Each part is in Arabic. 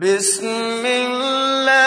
بِسْمِ اللَّهِ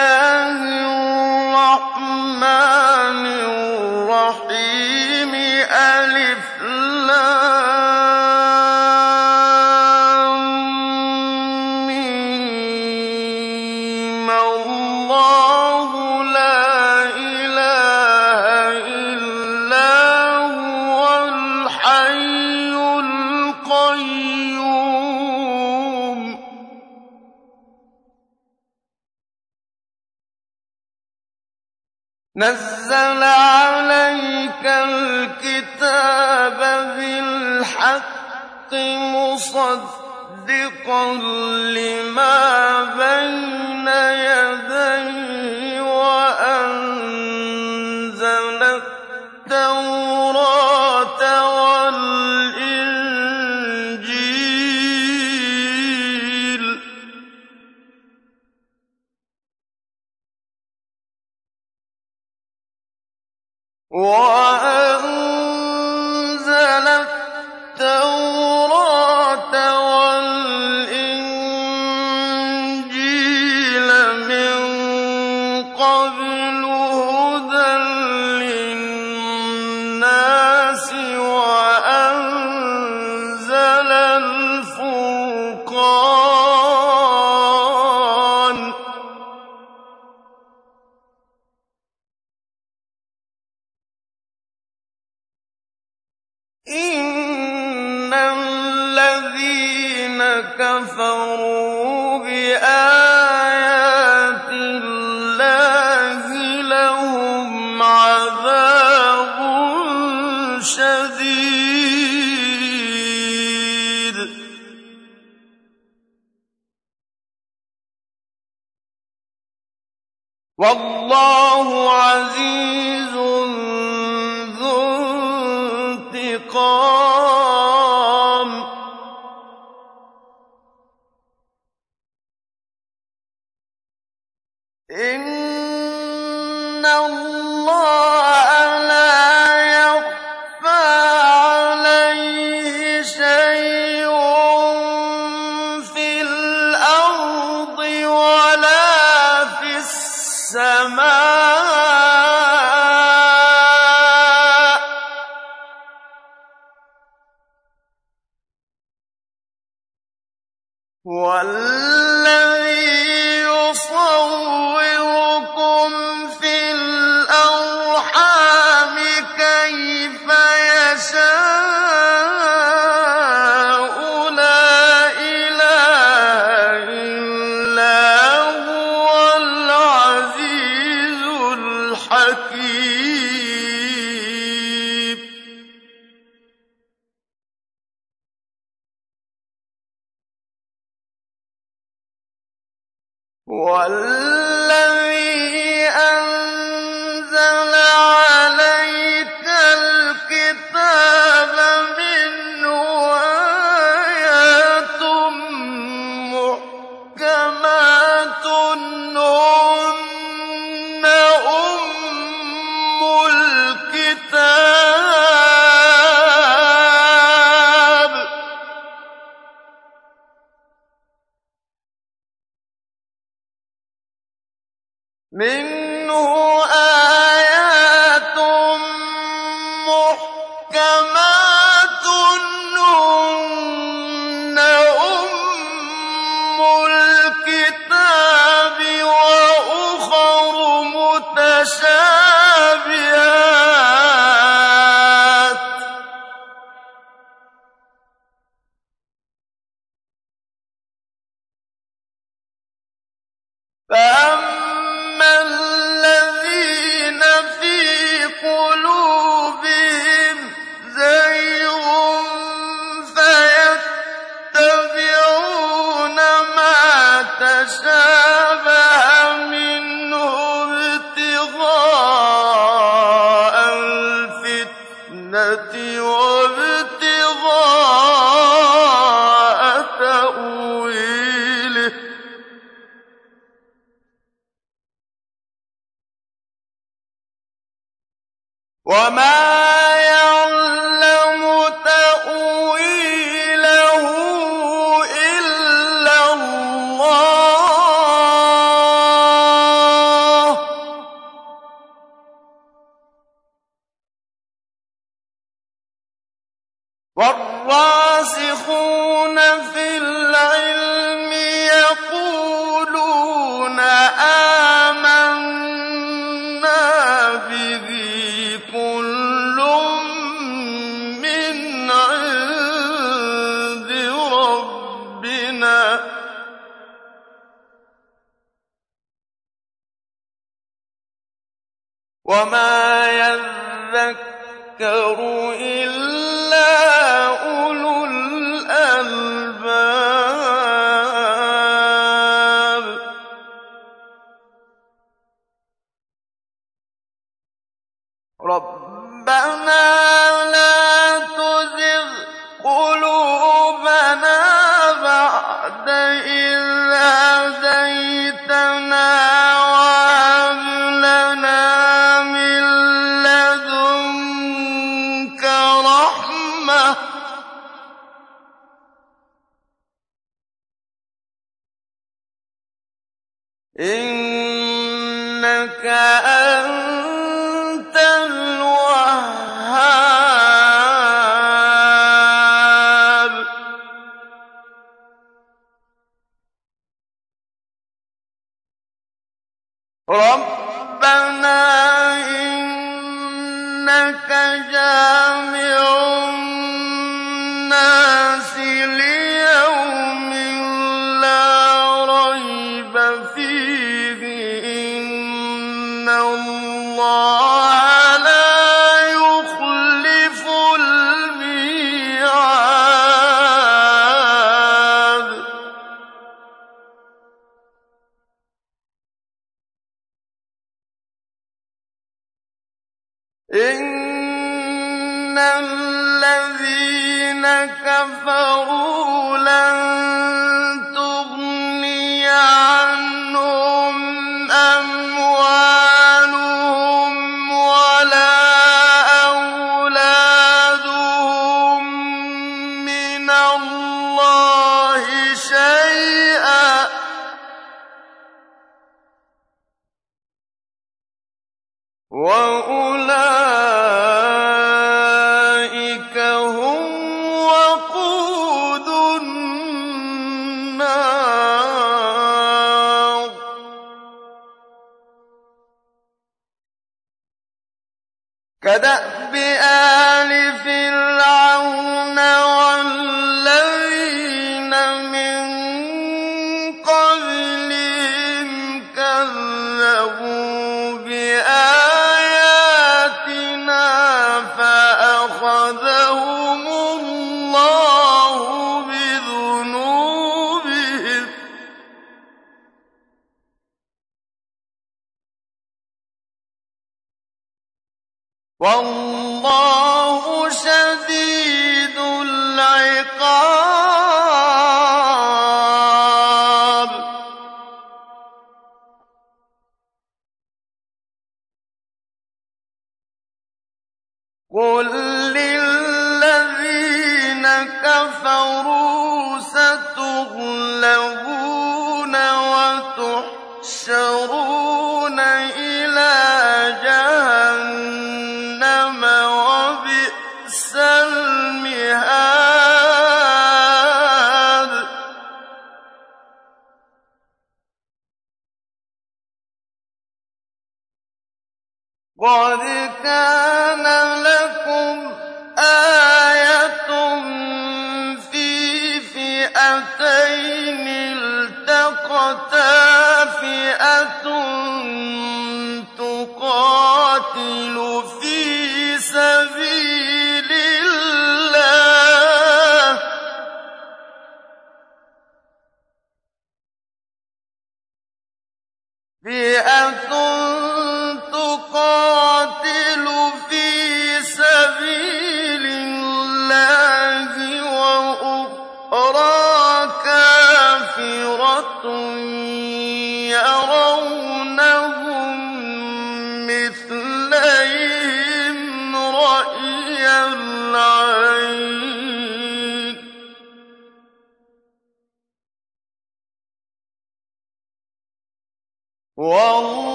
رَبَّنَا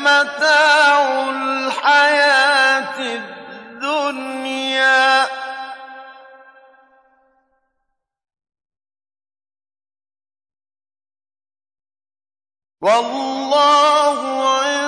مَتَاعُ الْحَيَاةِ الدُّنْيَا ۖ. وَاللَّهُ عِندَهُ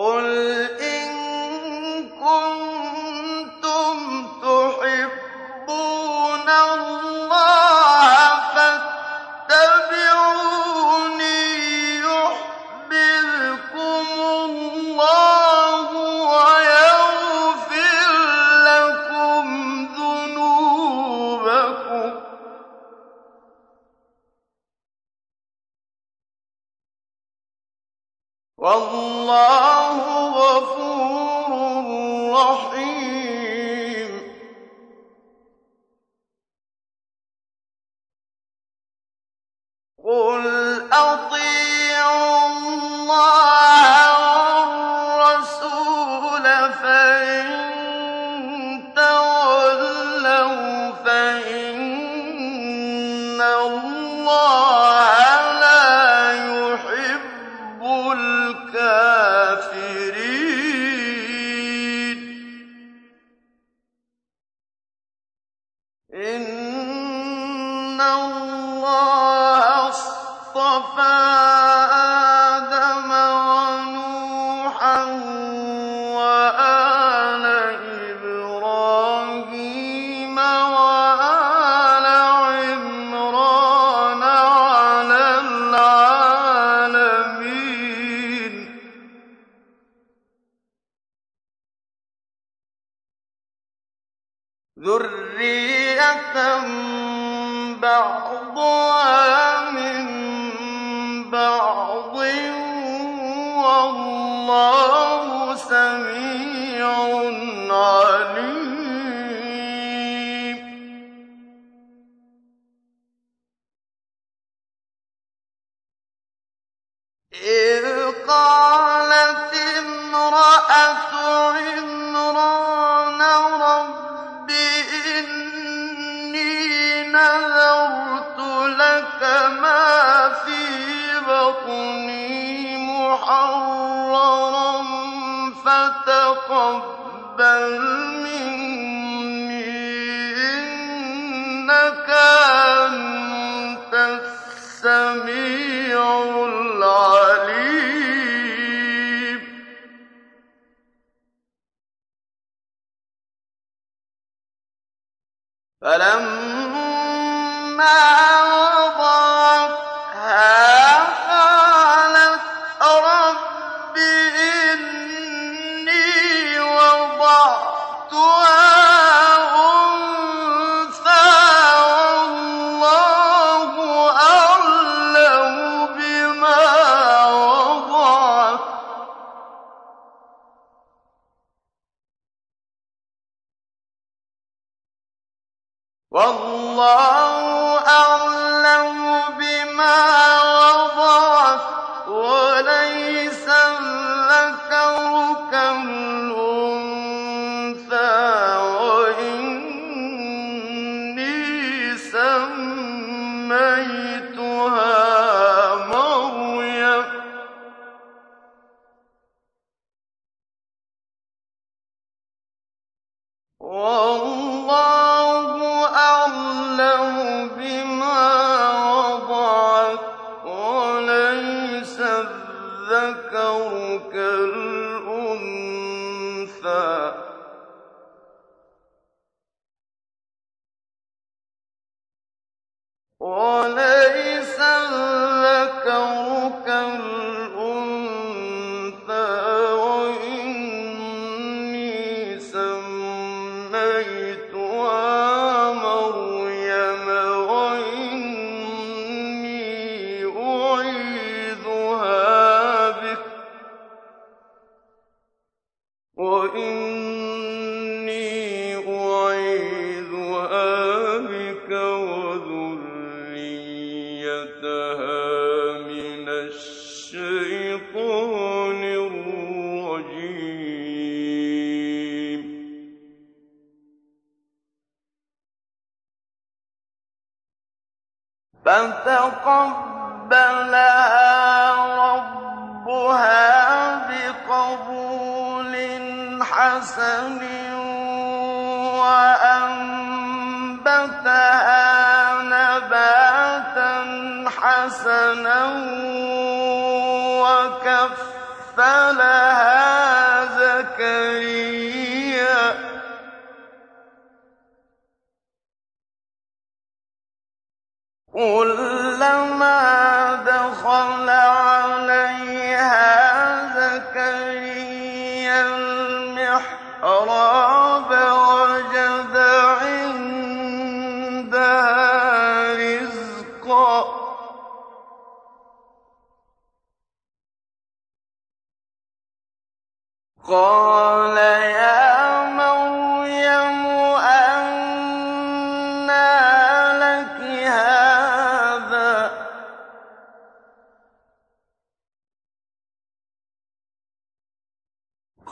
قُلْ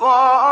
قَالَتْ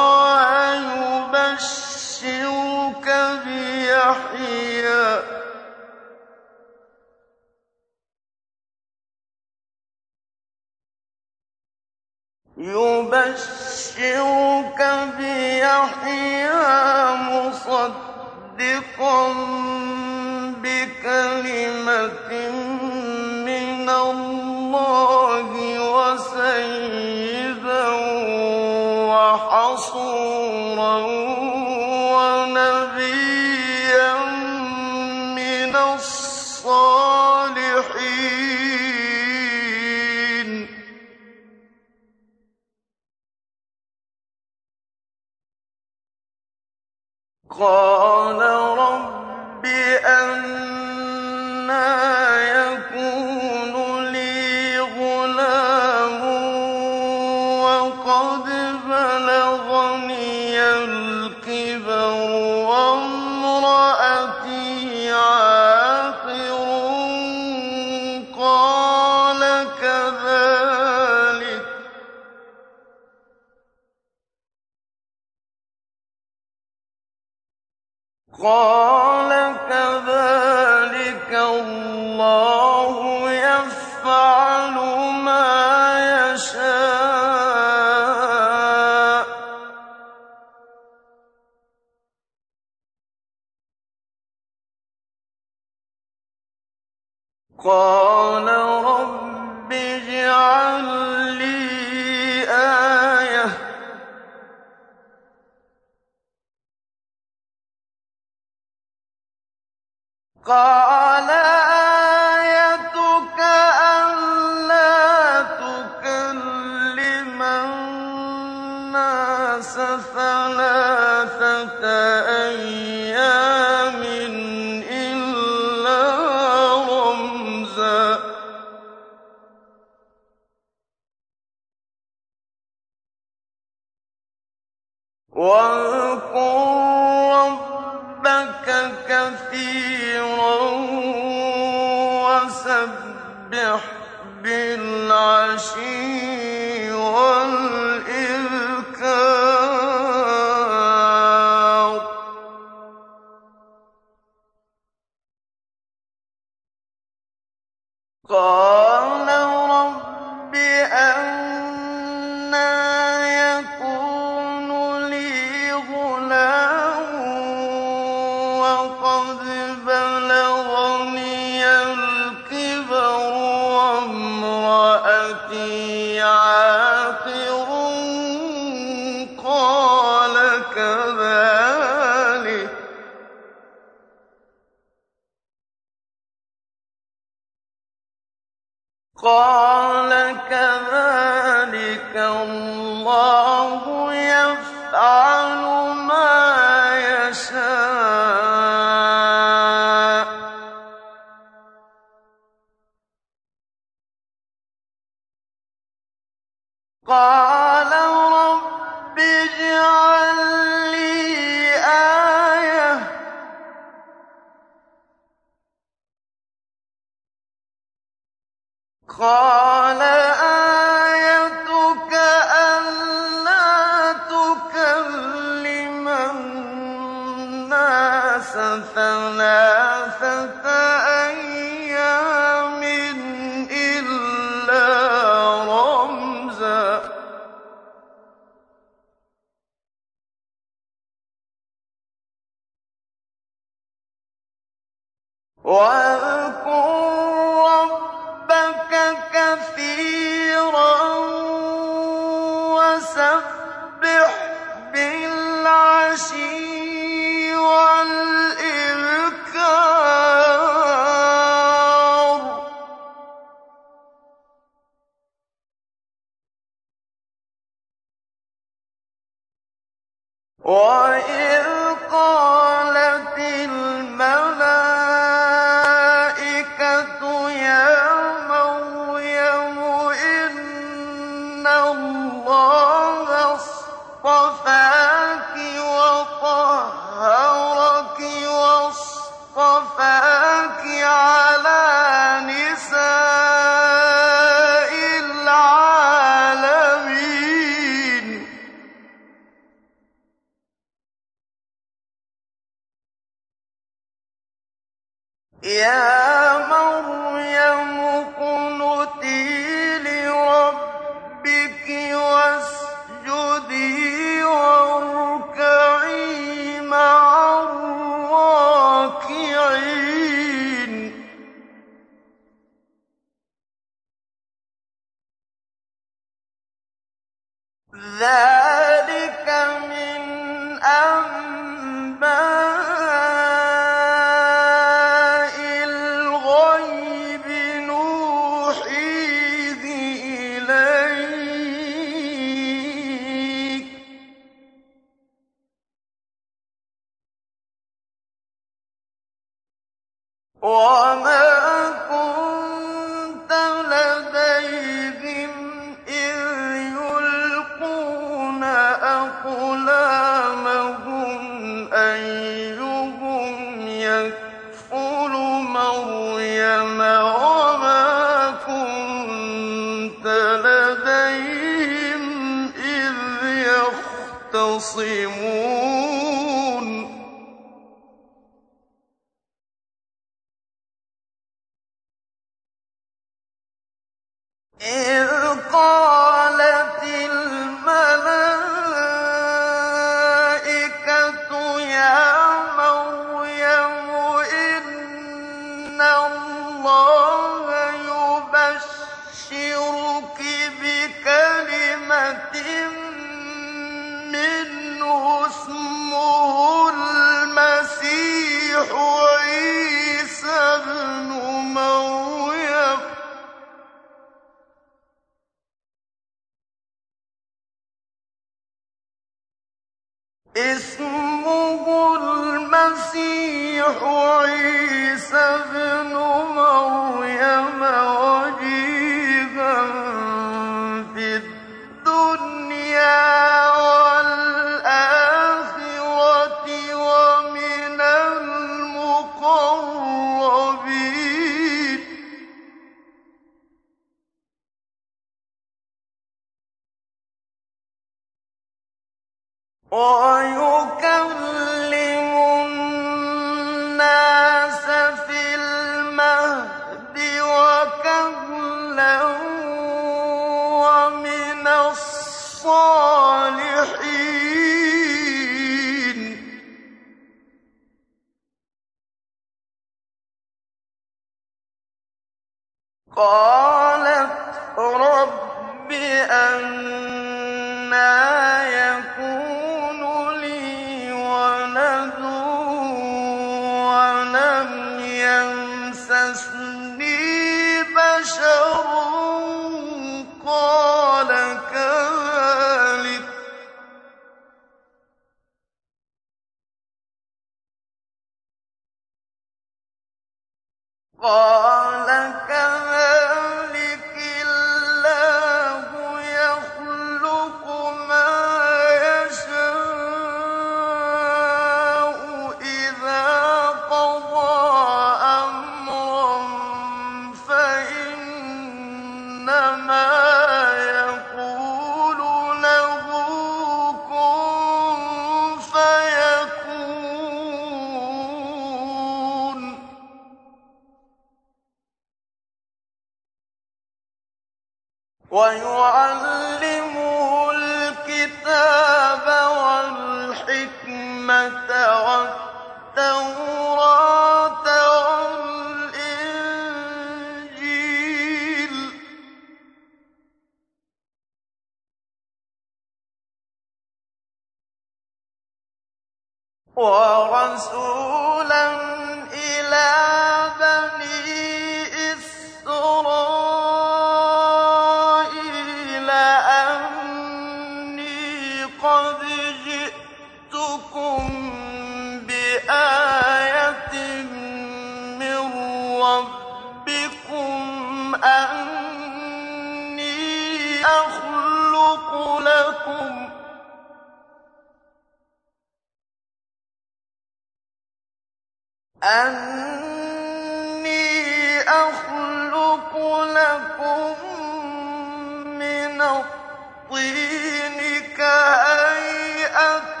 الطِّينِ كَهَيْئَةِ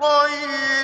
الطَّيْرِ.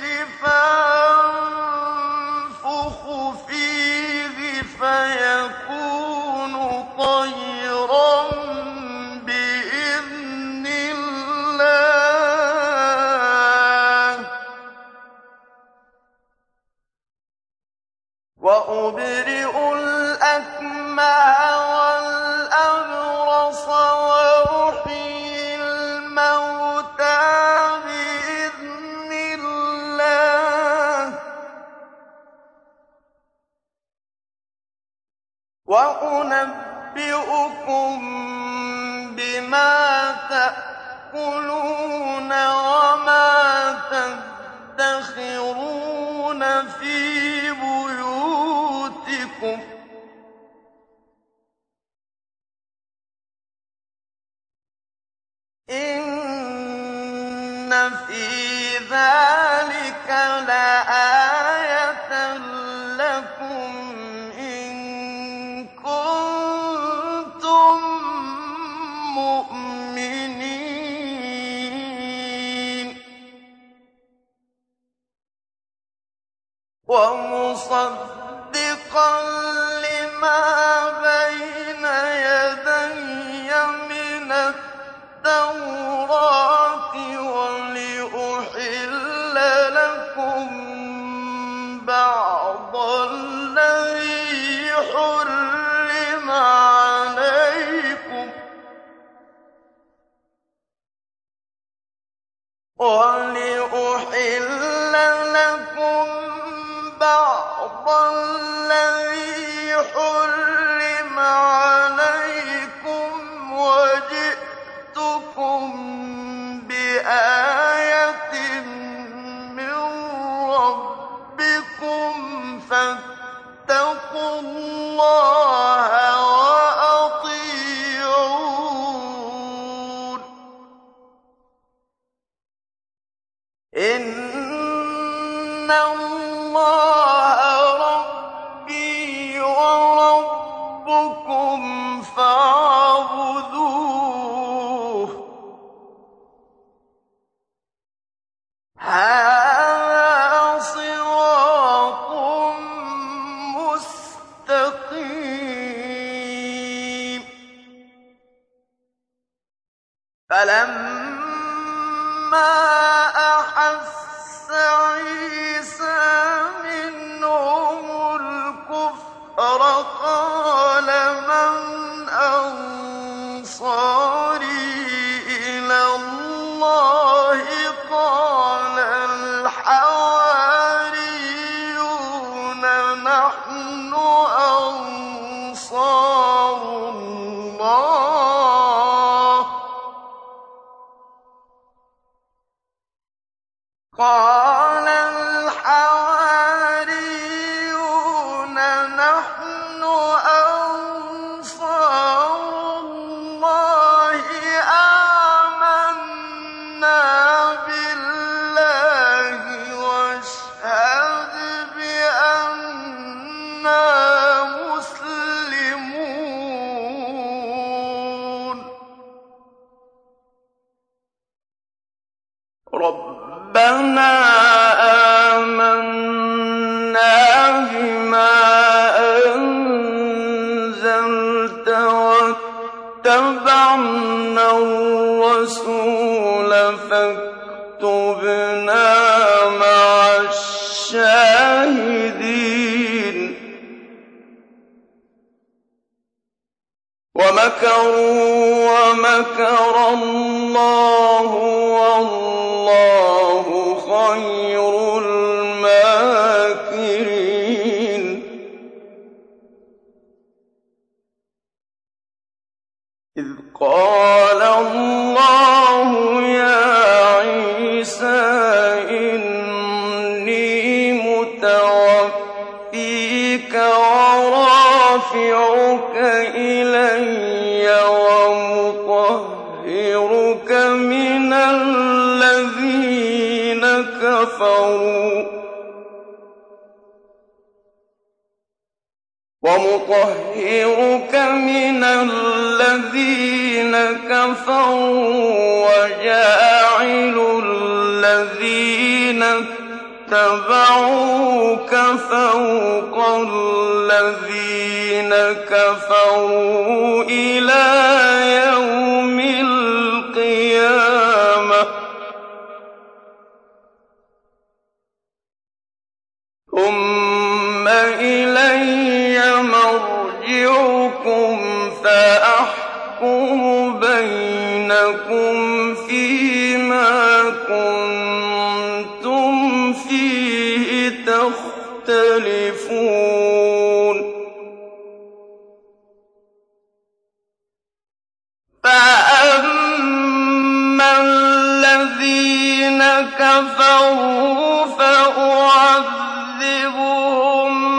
كَفَرُوا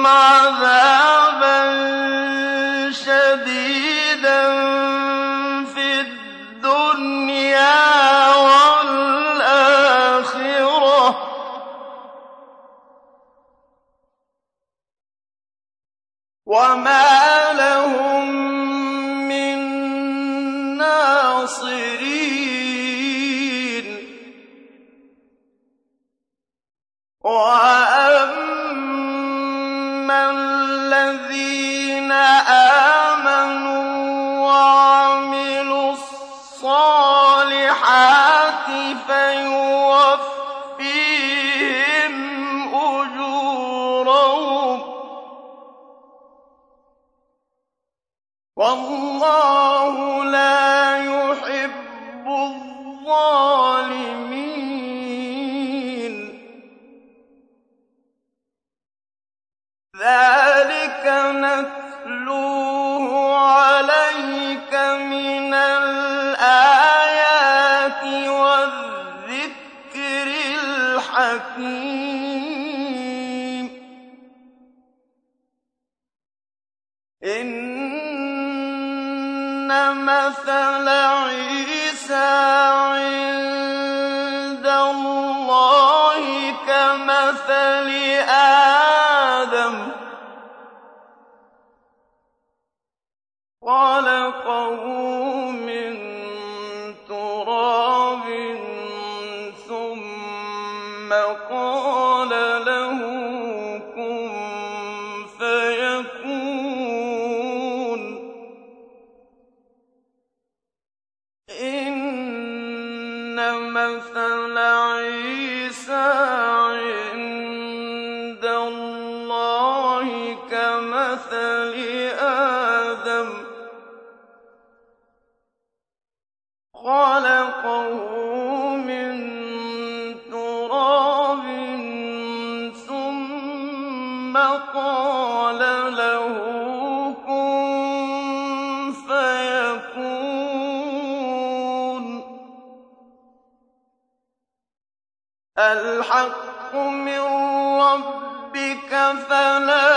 عَذَابًا شَدِيدًا فِي الدُّنْيَا وَالْآخِرَةِ ۖ. وَمَا رَّبِّكَ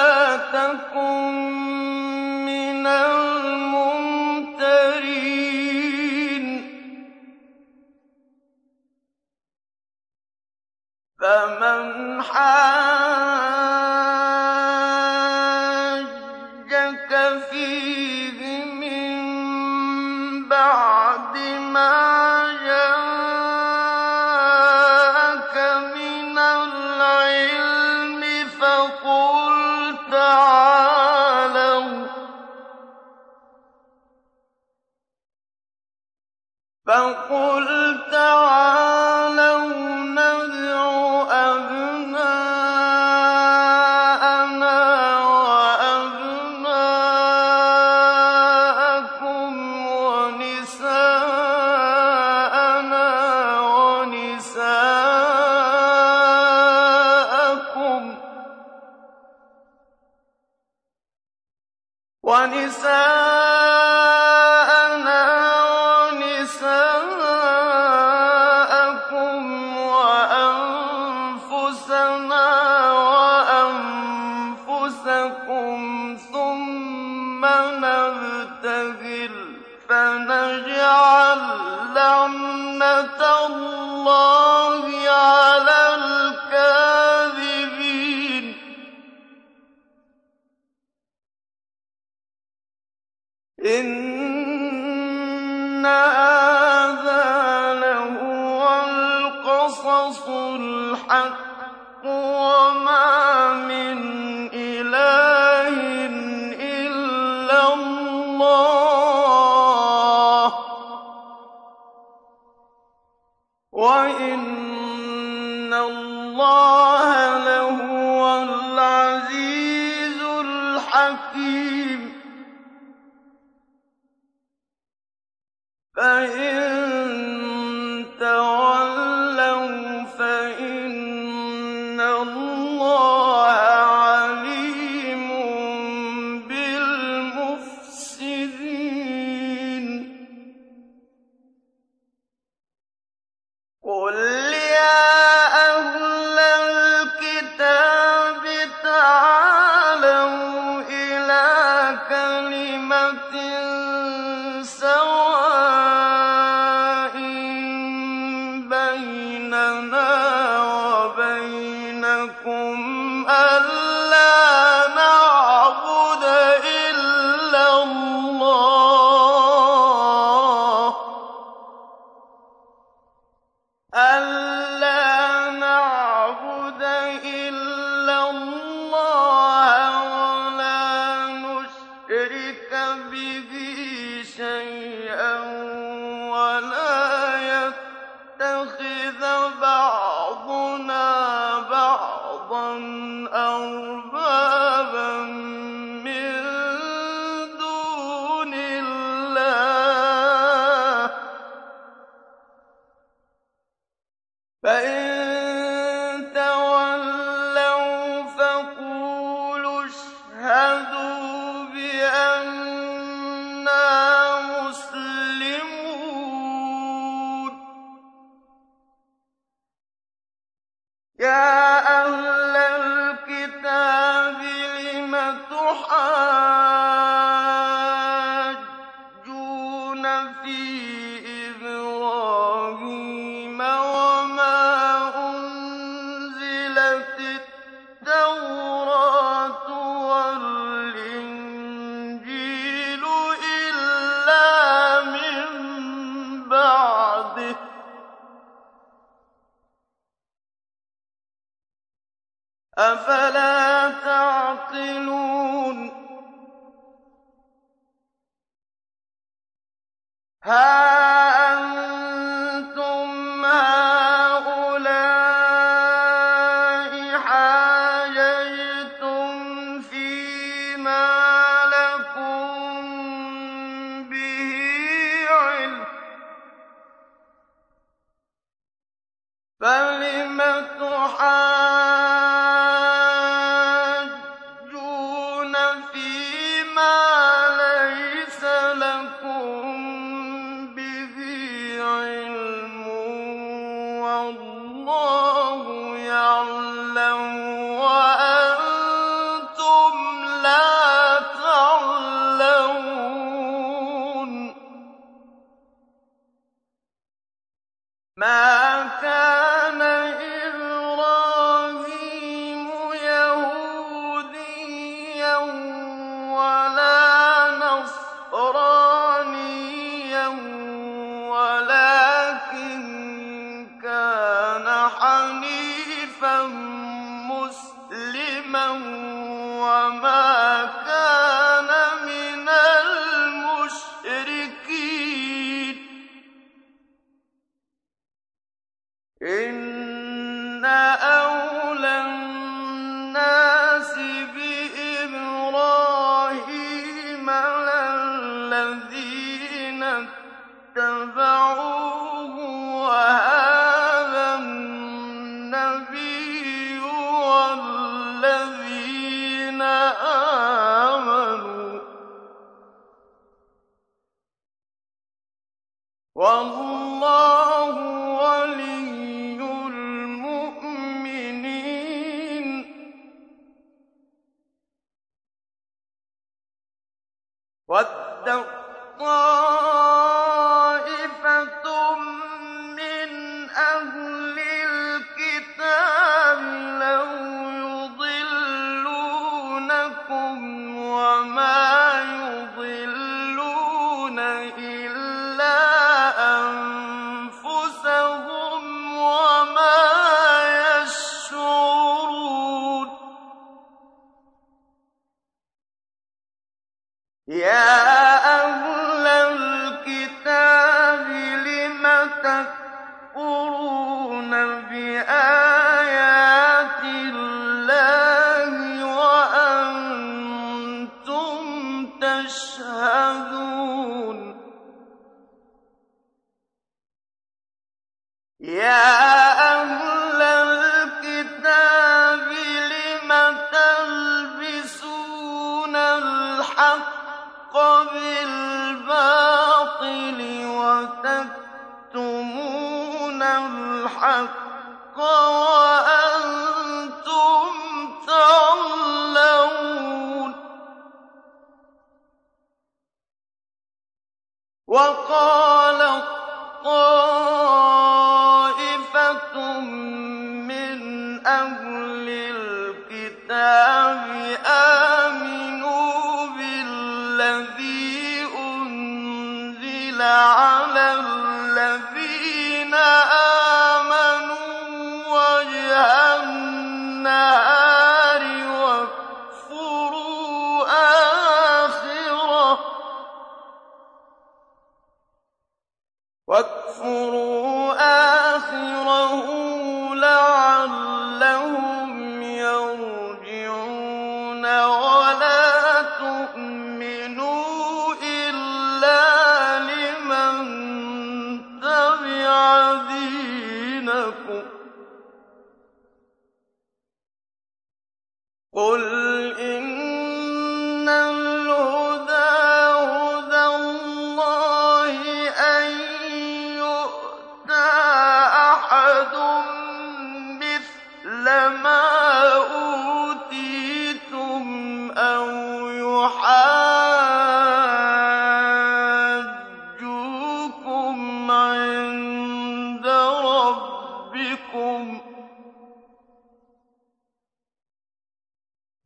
ظَنَّ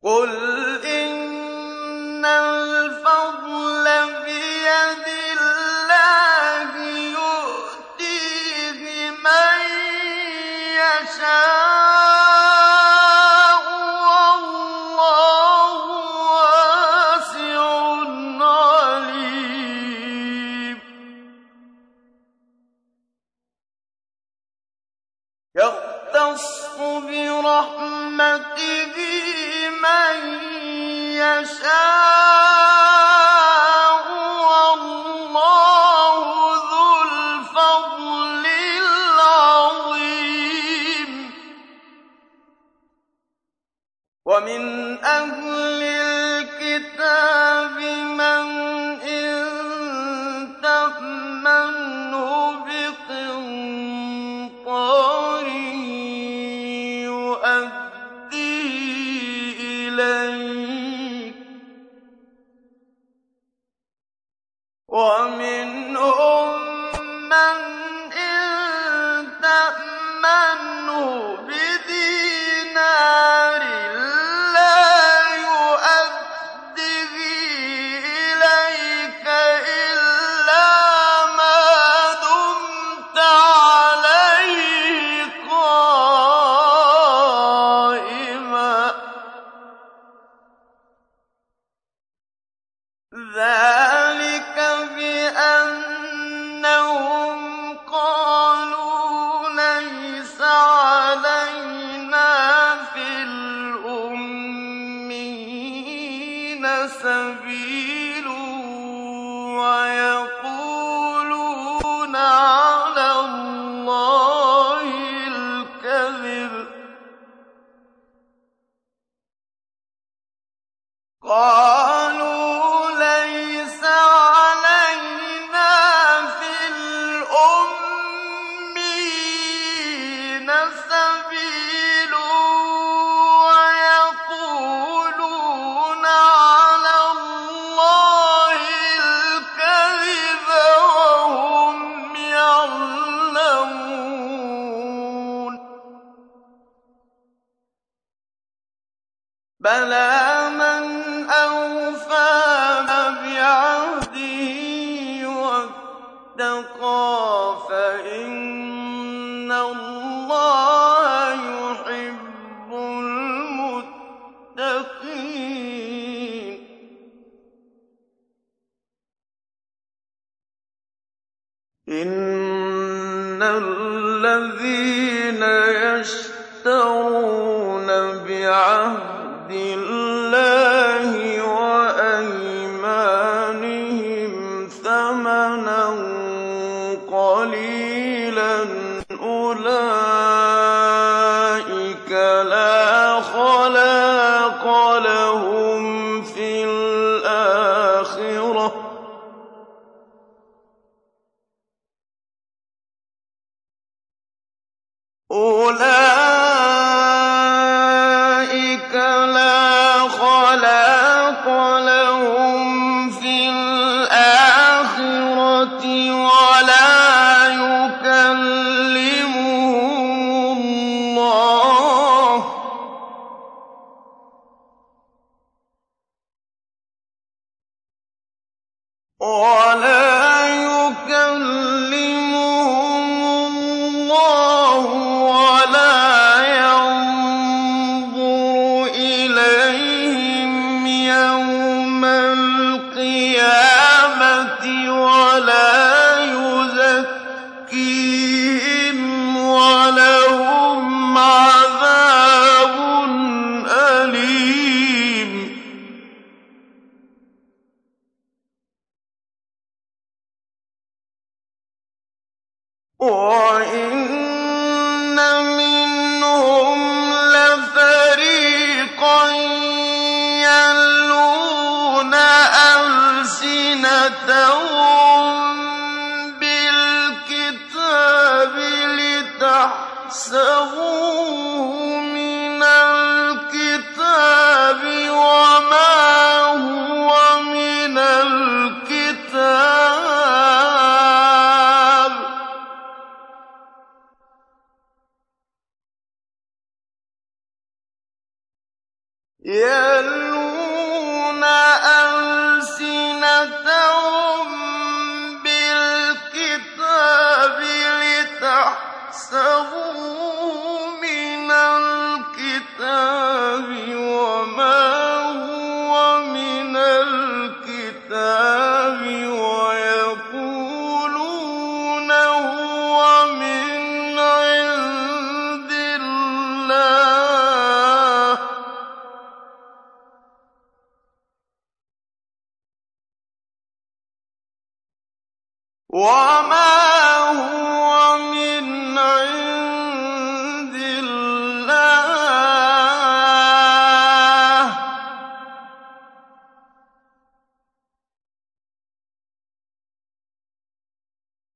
قُلْ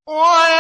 وَيَقُولُونَ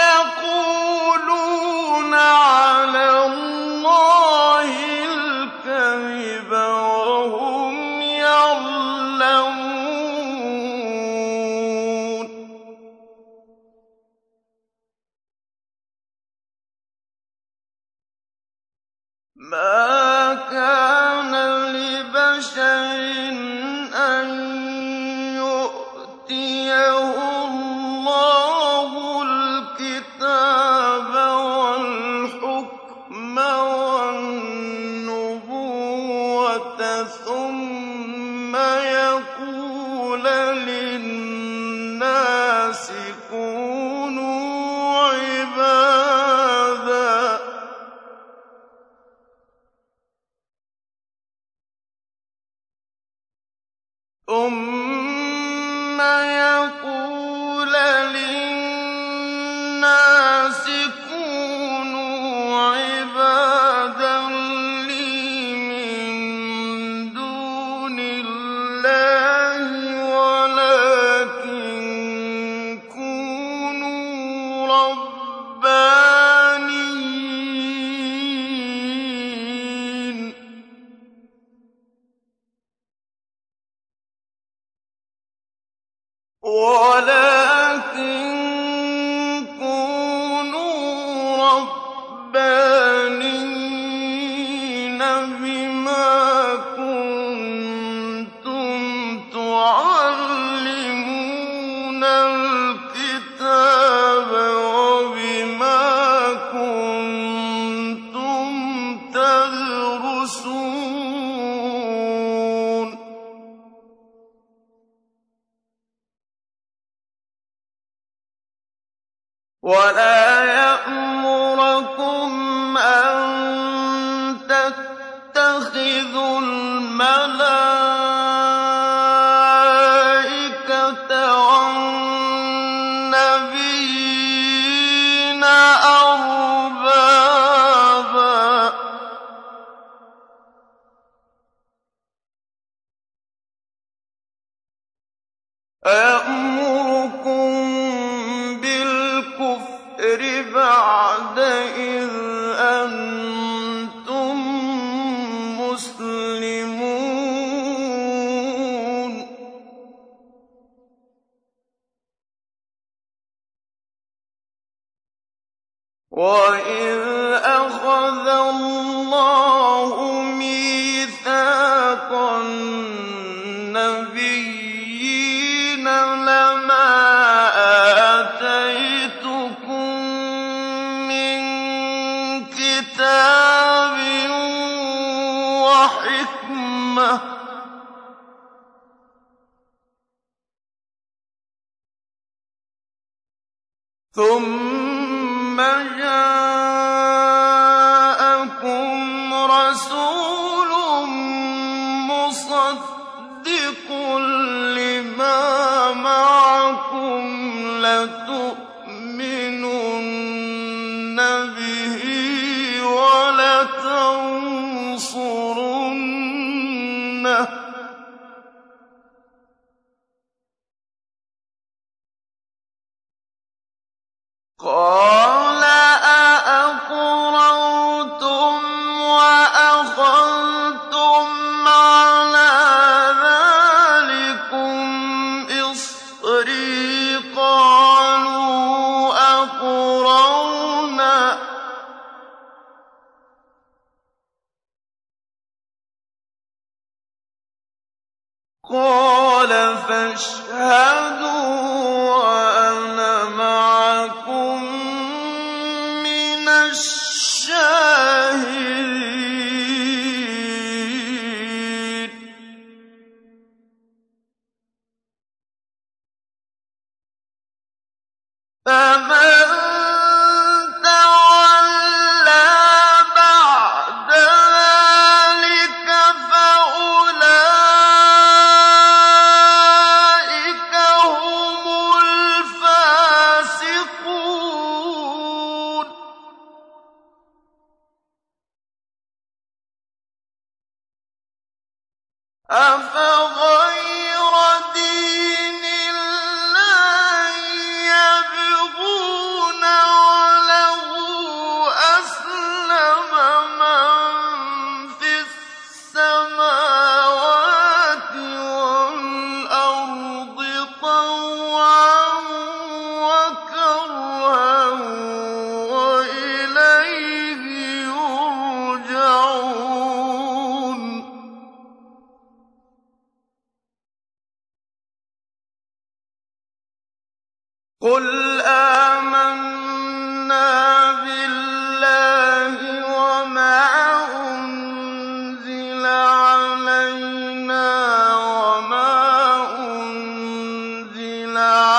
عَلَىٰ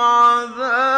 عَذَابٌ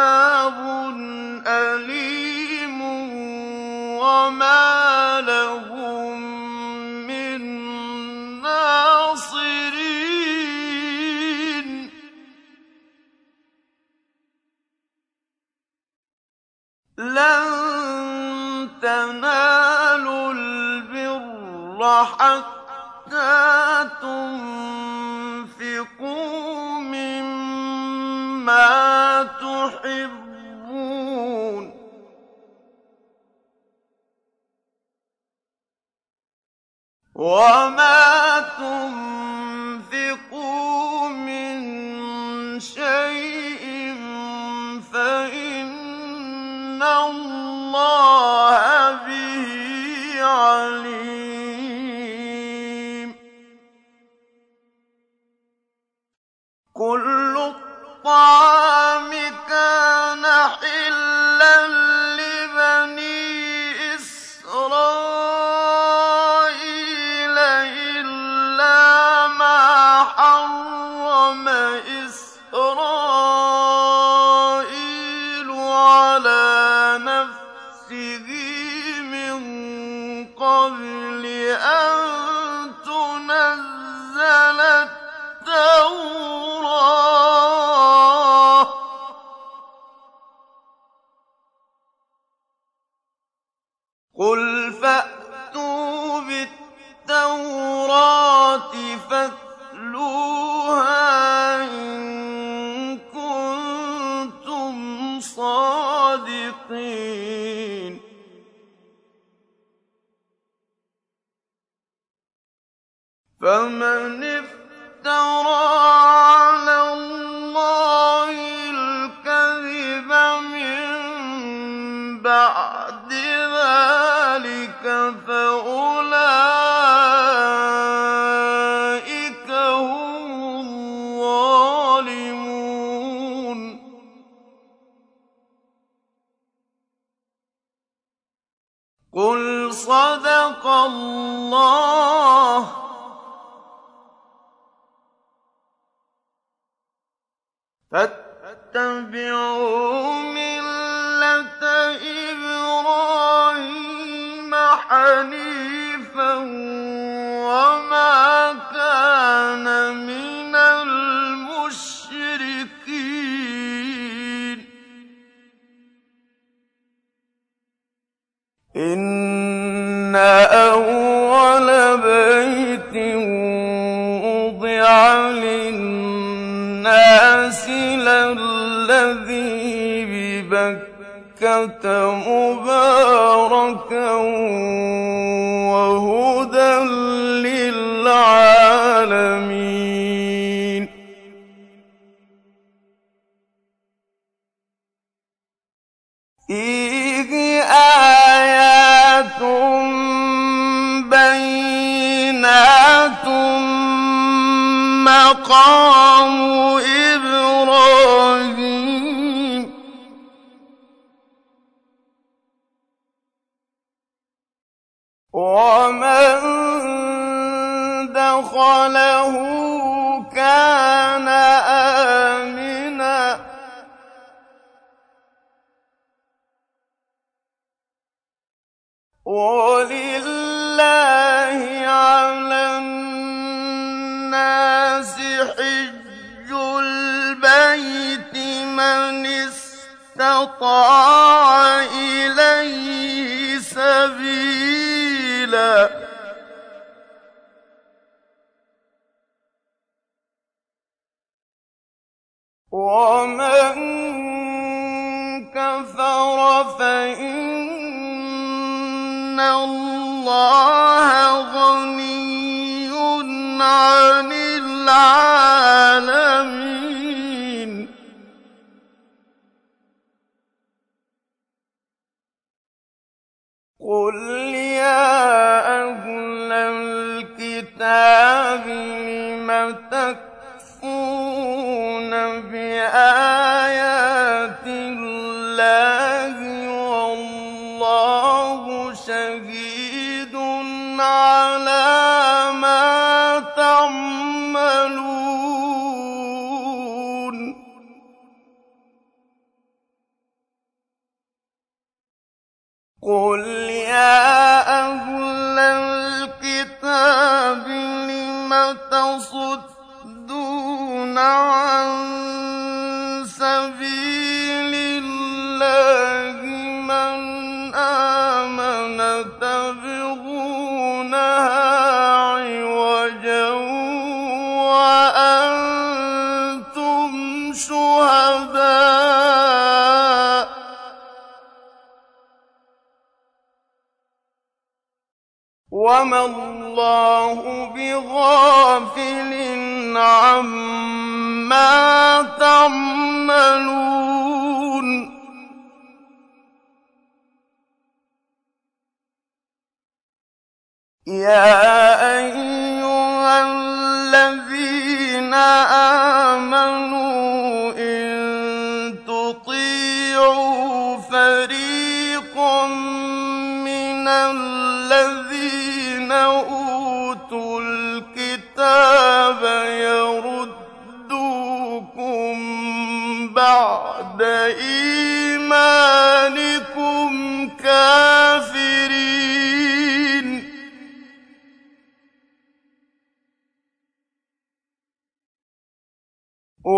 يَا أَيُّهَا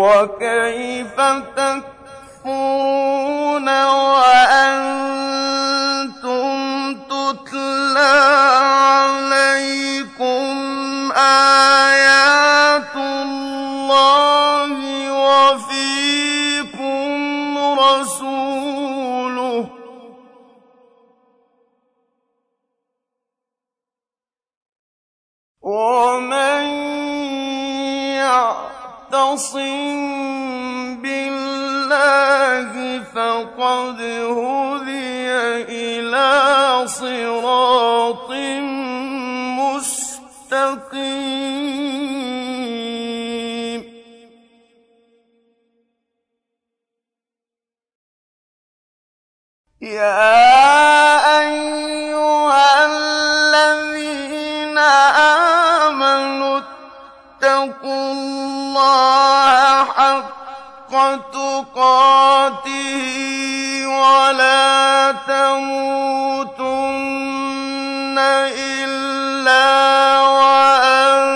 وَكَيْفَ تَكْفُرُونَ وَأَنتُمْ وَاعْتَصِم بِاللَّهِ فَقَدْ هُدِيَ إِلَىٰ صِرَاطٍ مُّسْتَقِيمٍ. اتَّقُوا اللَّهَ حَقَّ تُقَاتِهِ وَلَا تَمُوتُنَّ إِلَّا وَأَنتُم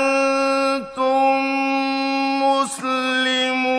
مُّسْلِمُونَ.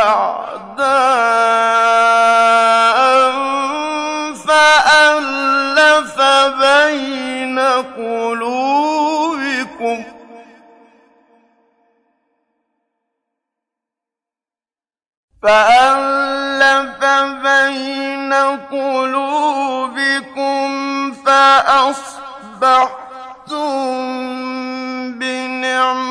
أَعْدَاءً فَأَلَّفَ بَيْنَ قُلُوبِكُمْ. فَأَصْبَحْتُم بِنِعْمَتِهِ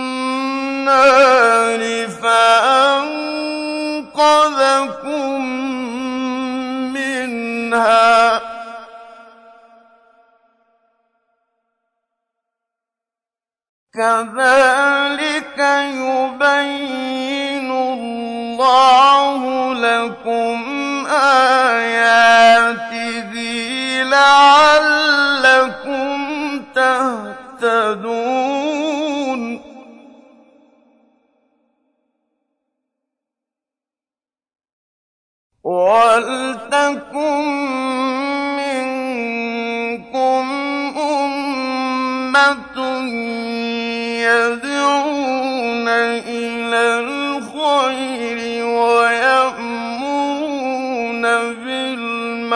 النَّارِ فَأَنقَذَكُم مِّنْهَا ۗ. كَذَٰلِكَ يُبَيِّنُ اللَّهُ لَكُمْ آيَاتِهِ لَعَلَّكُمْ تَهْتَدُونَ. وَلْتَكُن مِّنكُمْ أُمَّةٌ يَدْعُونَ إِلَى الْخَيْرِ وَيَأْمُرُونَ بِالْمَعْرُوفِ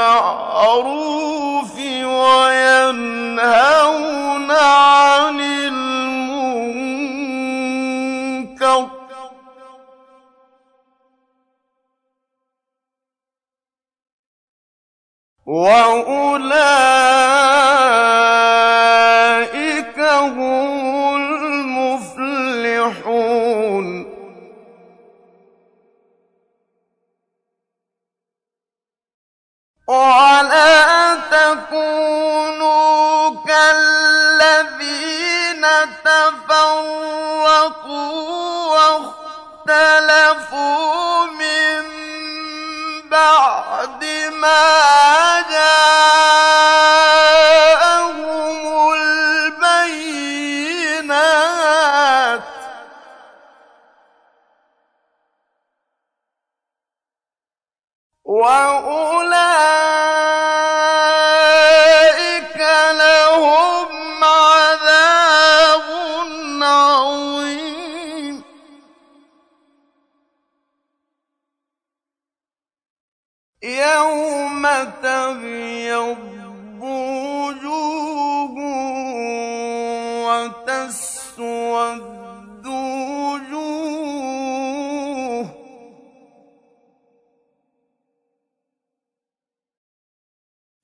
وَيَنْهَوْنَ عَنِ وَأُولَٰئِكَ هُمُ الْمُفْلِحُونَ وَلَا تَكُونُوا كَالَّذِينَ تَفَرَّقُوا وَاخْتَلَفُوا مِن بَعْدِ مَا جَاءَهُمُ الْبَيِّنَاتُ ۚ. وَأُولَٰئِكَ تَبْيَضُّ وُجُوهٌ وَتَسْوَدُّ وُجُوهٌ ۚ.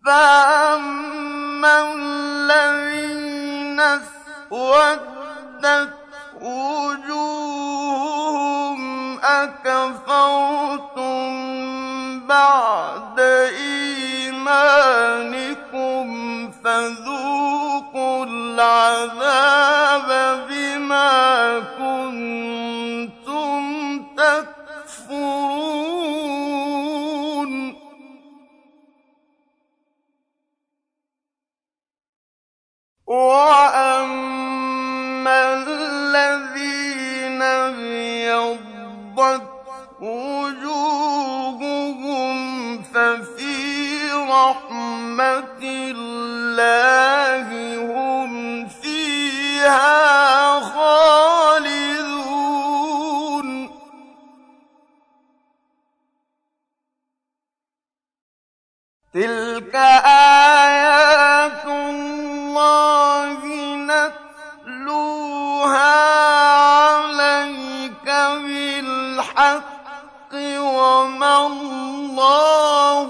فَأَمَّا الَّذِينَ اسْوَدَّتْ إِيمَانِكُمْ فَذُوقُوا الْعَذَابَ بِمَا كُنتُمْ اللَّهِ هُمْ فِيهَا خَالِدُونَ. تِلْكَ آيَاتُ اللَّهِ نَتْلُوهَا عَلَيْكَ بِالْحَقِّ ۚ وَمَا اللَّهُ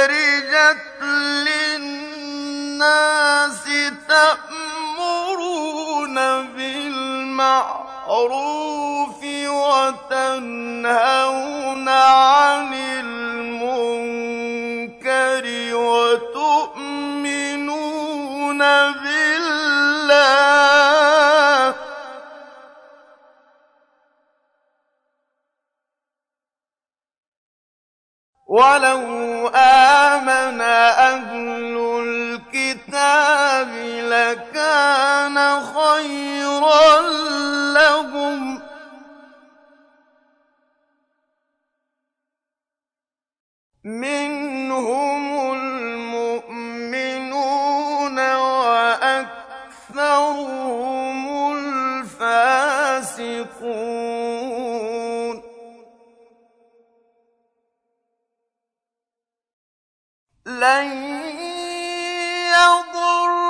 أُخْرِجَتْ لِلنَّاسِ تَأْمُرُونَ بِالْمَعْرُوفِ وَتَنْهَوْنَ عَنِ الْمُنكَرِ وَتُؤْمِنُونَ بِاللَّهِ ۗ وَلَوْ آمَنَ أَهْلُ الْكِتَابِ لَكَانَ خَيْرًا لَّهُم ۚ مِّنْهُمُ الْمُؤْمِنُونَ وَأَكْثَرُهُمُ الْفَاسِقُونَ لَن يَضُرُّوكُمْ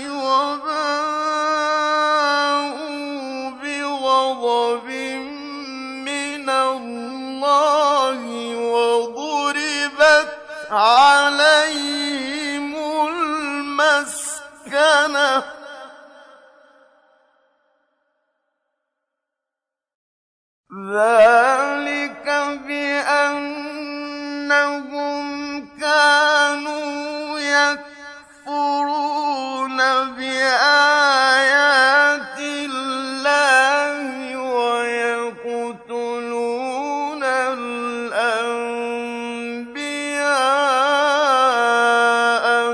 بِغَضَبٍ مِّنَ اللَّهِ وَضُرِبَتْ عَلَيْهِمُ الْمَسْكَنَةُ ۚ. ذَٰلِكَ بِأَنَّهُمْ كَانُوا بِآيَاتِ اللَّهِ وَيَقْتُلُونَ الْأَنبِيَاءَ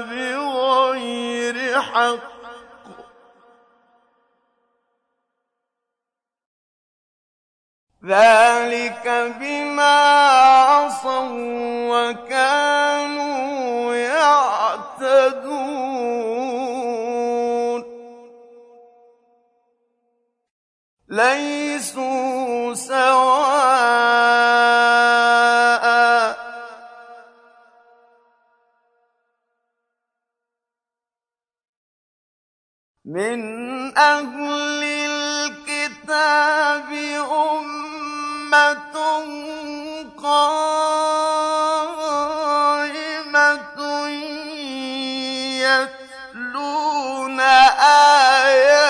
بِغَيْرِ حَقٍّ ۚ ذَٰلِكَ بِمَا عَصَوا وَّكَانُوا لَيْسُوا سَوَاءً ۗ. مِّنْ أَهْلِ الْكِتَابِ أُمَّةٌ قَائِمَةٌ يَتْلُونَ آيَاتِ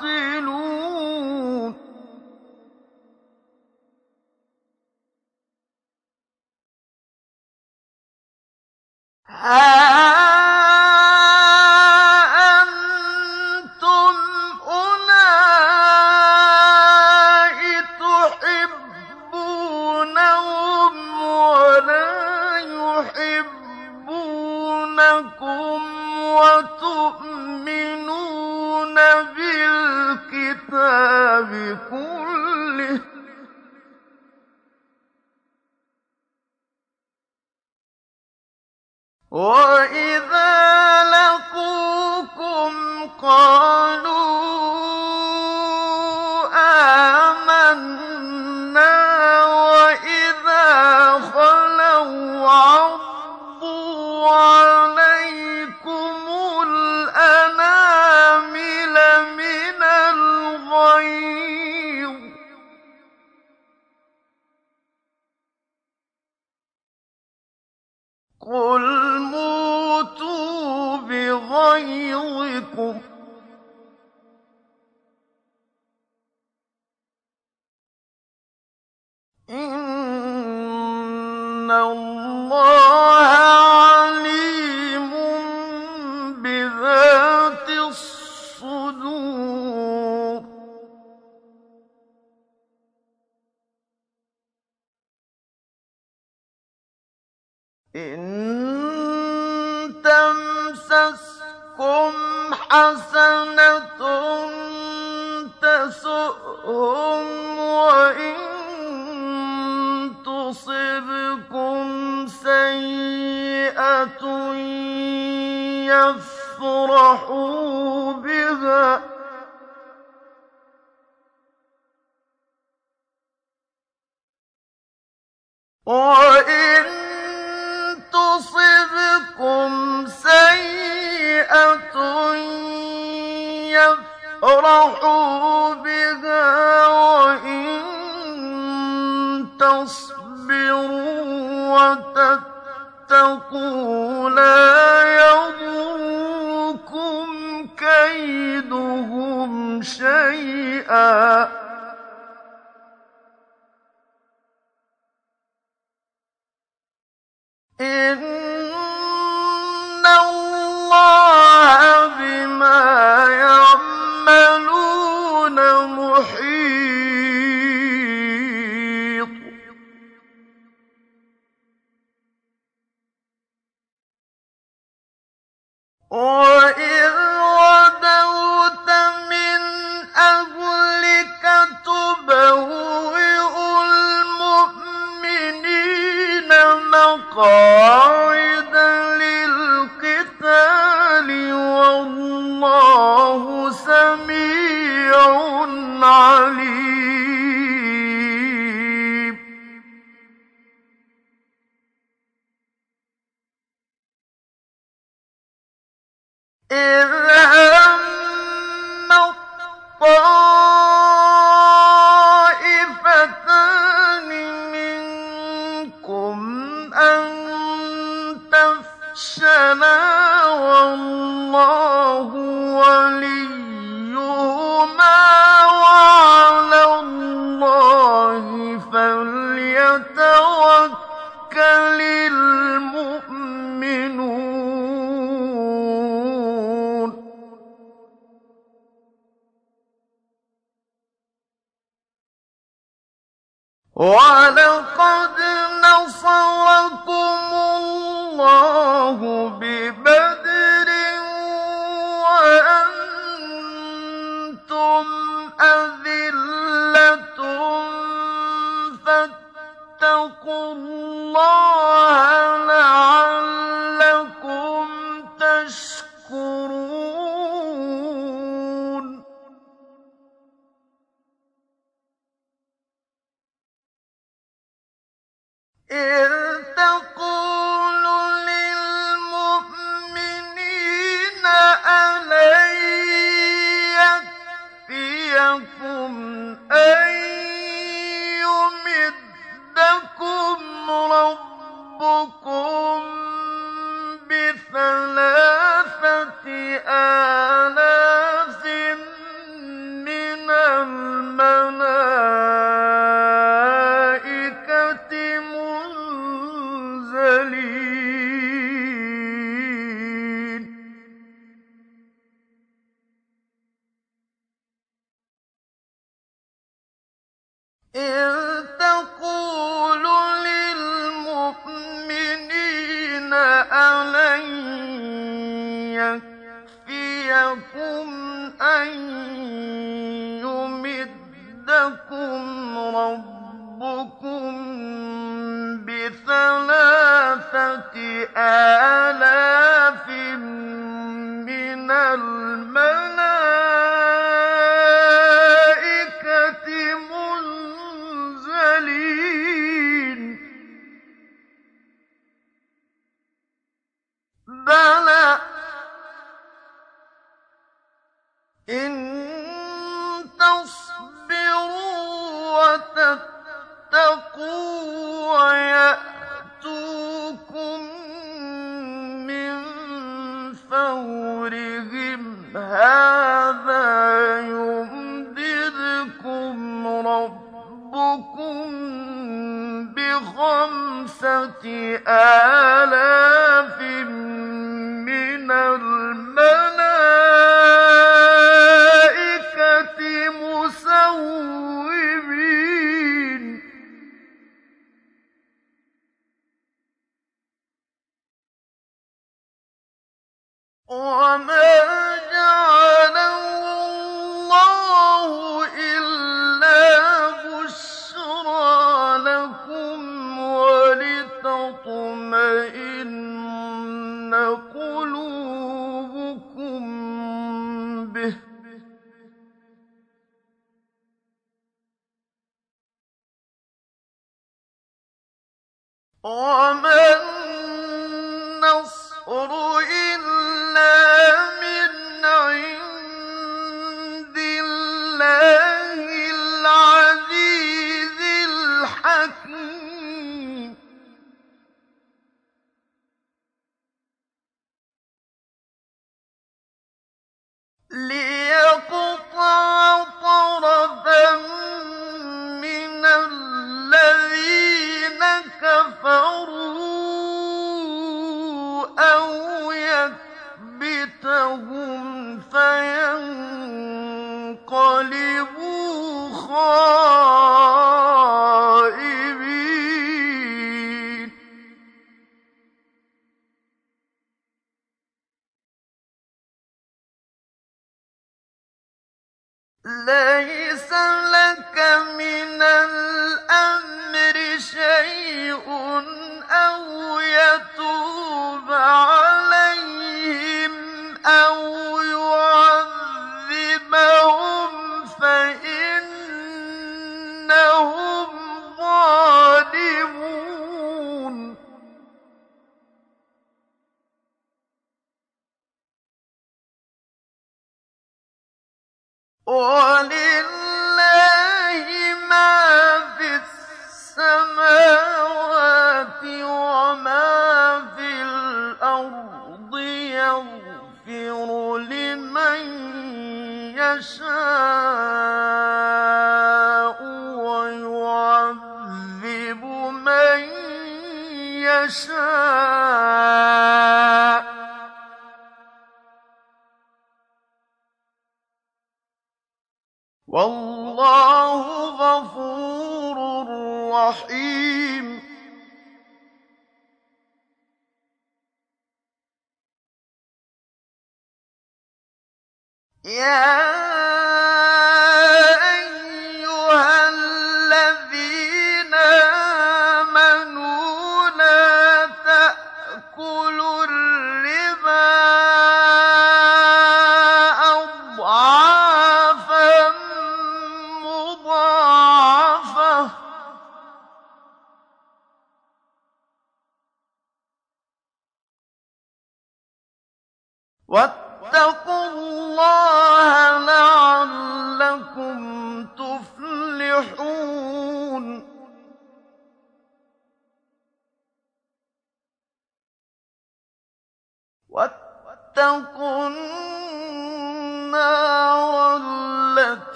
تَعْقِلُونَ هَا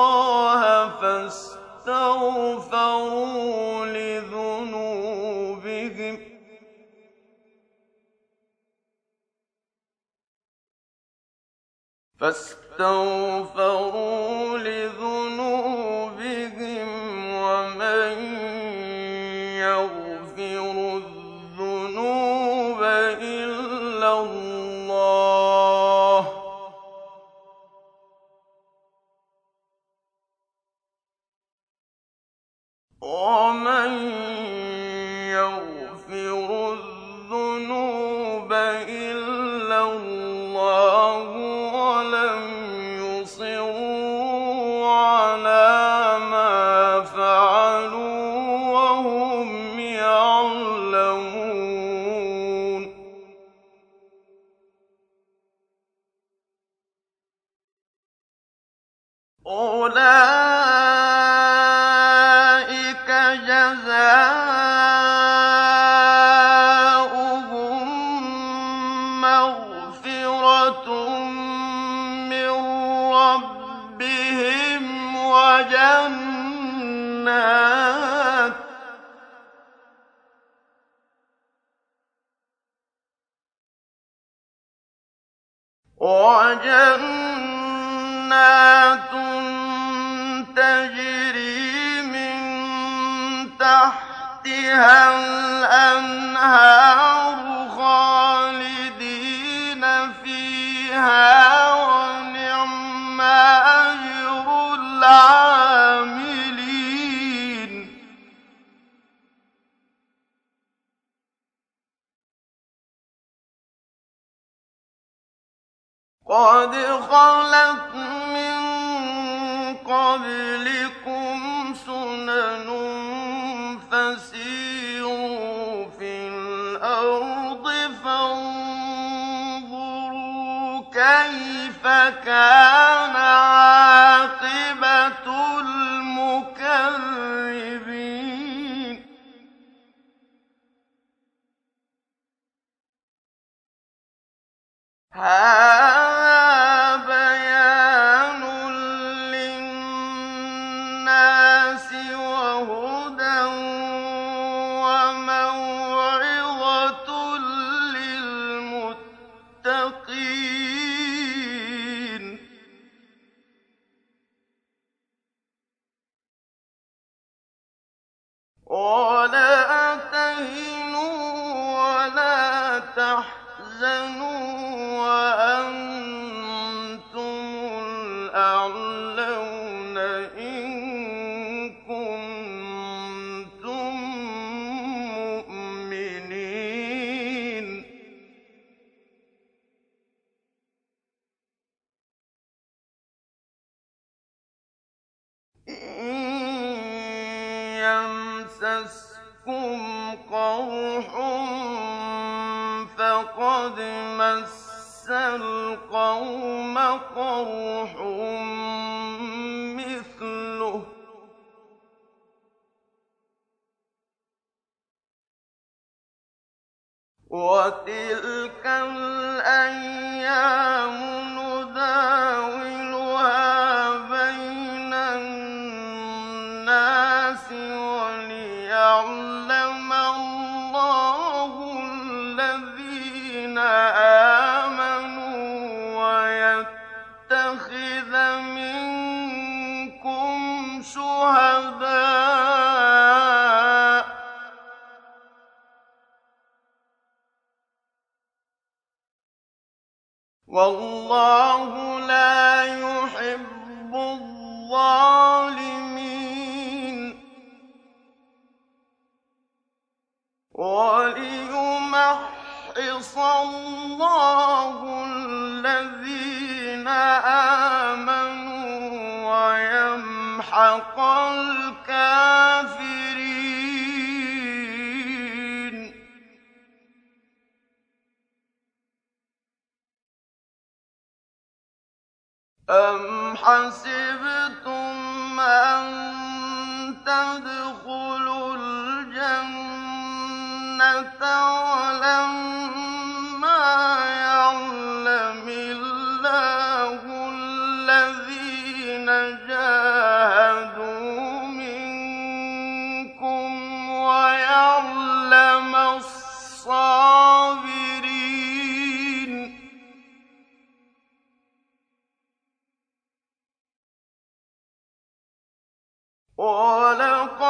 الله فاستغفروا لذنوبهم. فاستغفروا لذنوبهم. ومن 啊。كَانَ وَلَقَدْ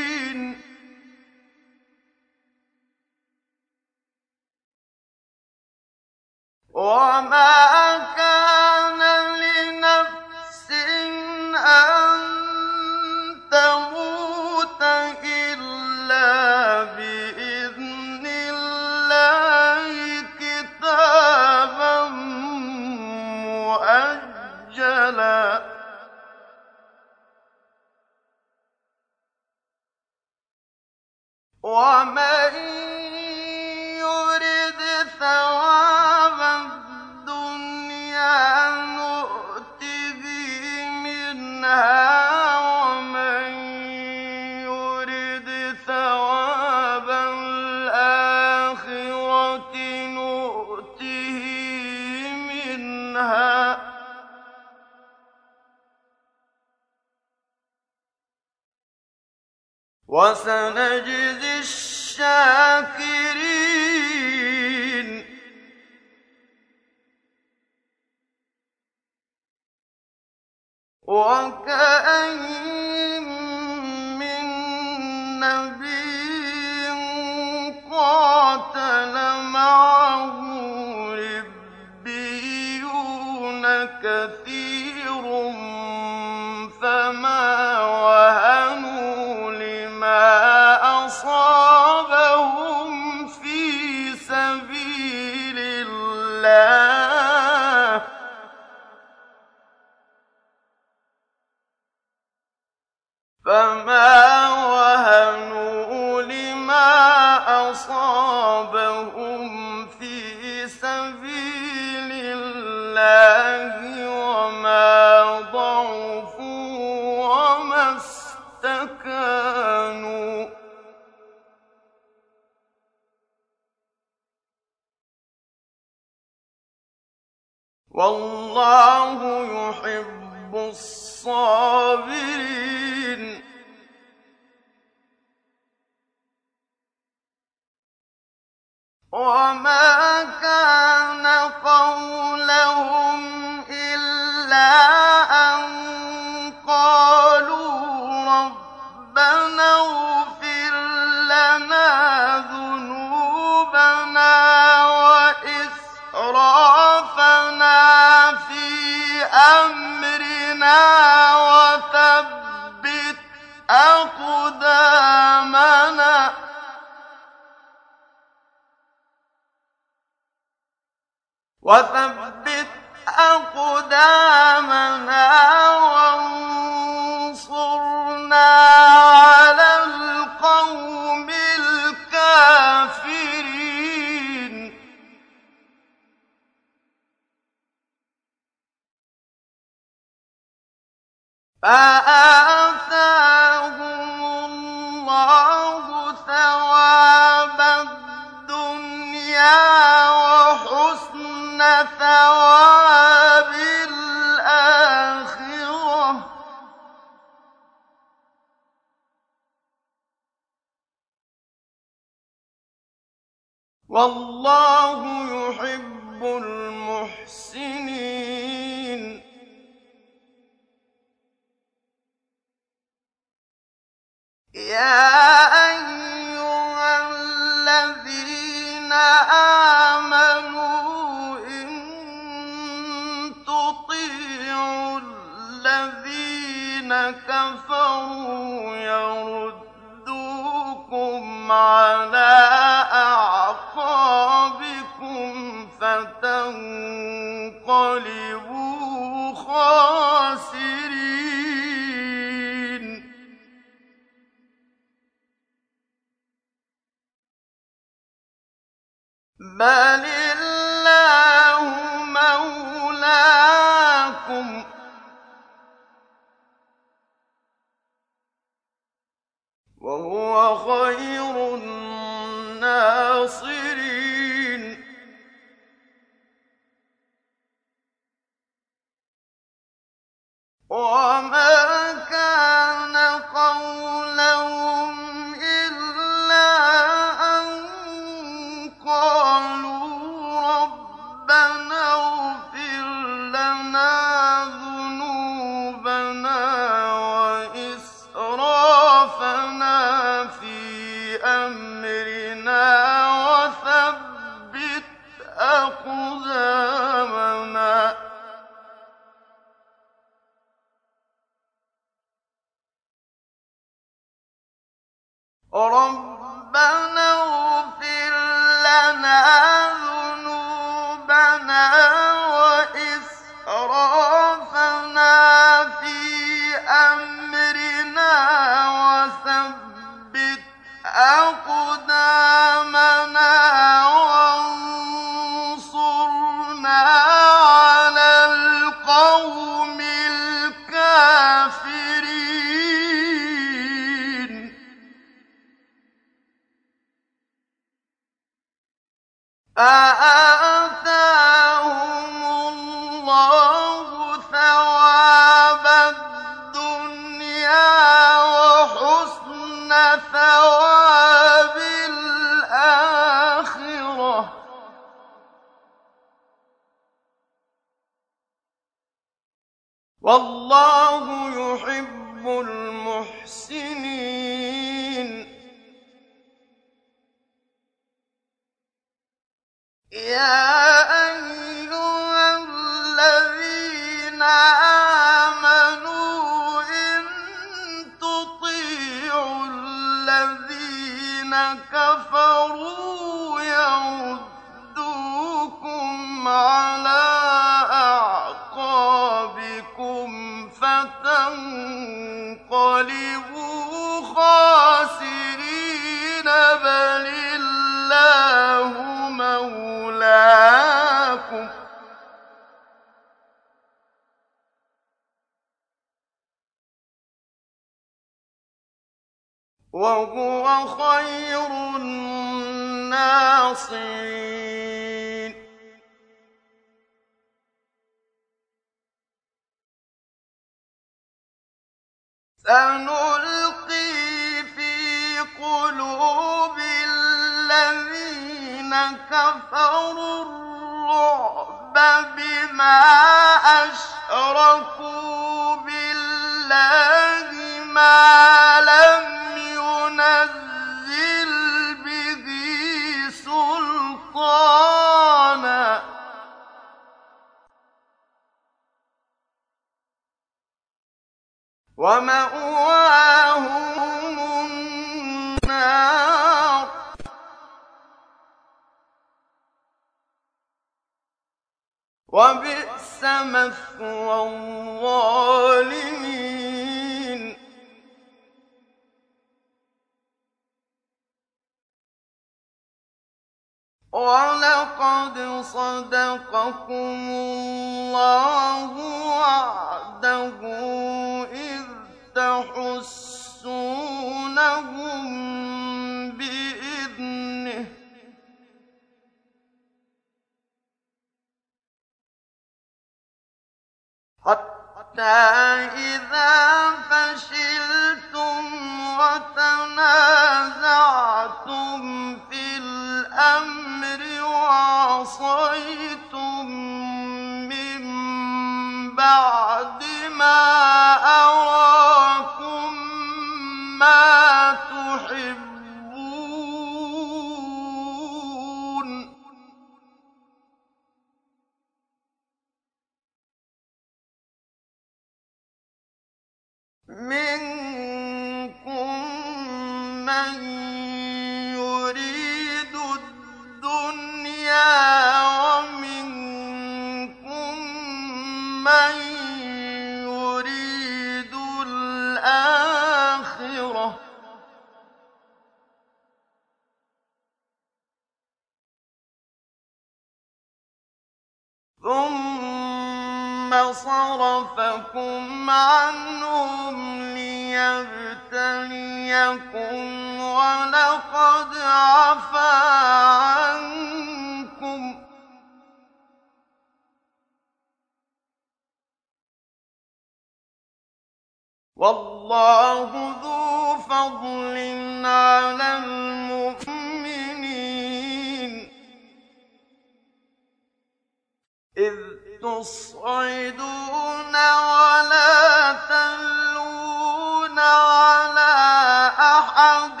تصعدون ولا تلون على أحد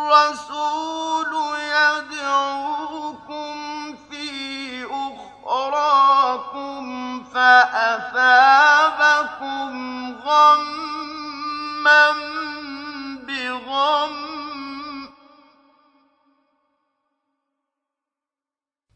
والرسول يدعوكم في أخراكم فأثابكم غما بغم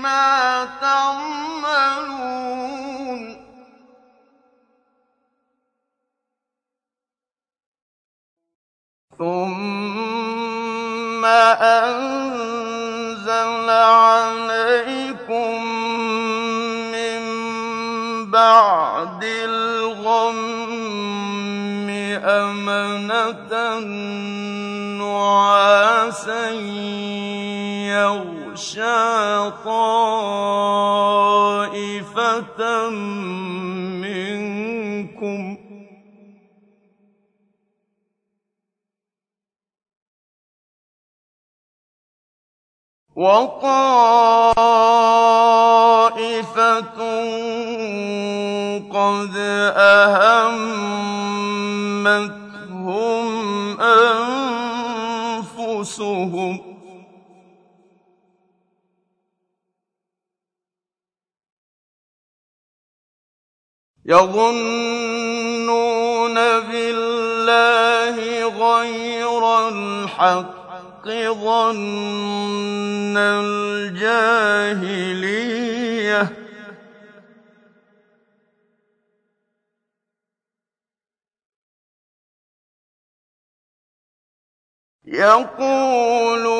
بِمَا تَعْمَلُونَ. ثُمَّ أَنزَلَ عَلَيْكُم مِّن بَعْدِ الْغَمِّ أَمَنَةً نُّعَاسًا يَغْشَىٰ طَائِفَةً مِّنكُمْ ۖ. وَطَائِفَةٌ قَدْ أَهَمَّتْهُمْ أَنفُسُهُمْ ۖ. يَظُنُّونَ بِاللَّهِ غَيْرَ الْحَقِّ ظَنَّ الْجَاهِلِيَّةِ ۖ. يَقُولُونَ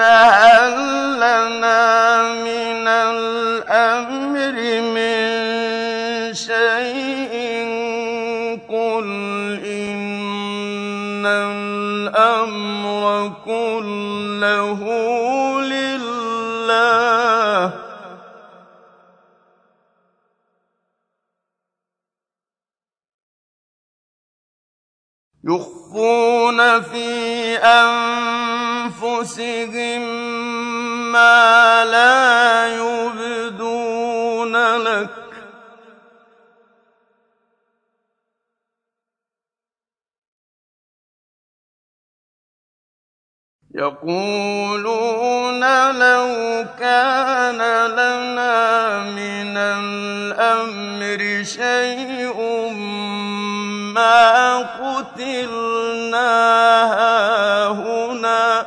هَل لَّنَا مِنَ الْأَمْرِ مِن شَيْءٍ ۗ قُلْ إِنَّ الْأَمْرَ كُلَّهُ لِلَّهِ ۗ. يُخْفُونَ فِي أَنفُسِهِم مَّا لَا يُبْدُونَ لَكَ ۖ. يَقُولُونَ لَوْ كَانَ لَنَا مِنَ الْأَمْرِ شَيْءٌ مَّا قُتِلْنَا هَاهُنَا ۗ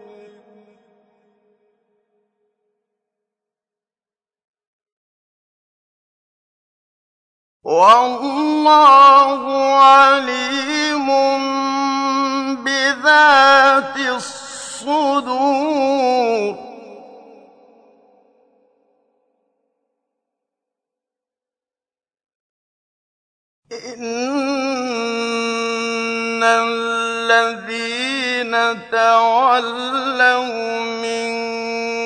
وَاللَّهُ عَلِيمٌ بِذَاتِ الصُّدُورِ. إِنَّ الَّذِينَ تَوَلَّوْا مِنكُمْ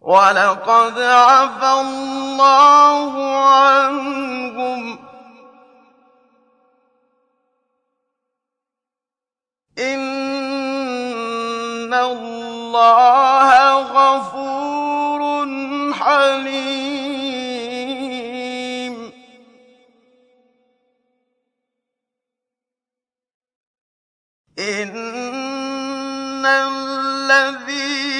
وَلَقَدْ عَفَا اللَّهُ عَنْهُمْ ۗ إِنَّ اللَّهَ غَفُورٌ حَلِيمٌ إِنَّ الَّذِينَ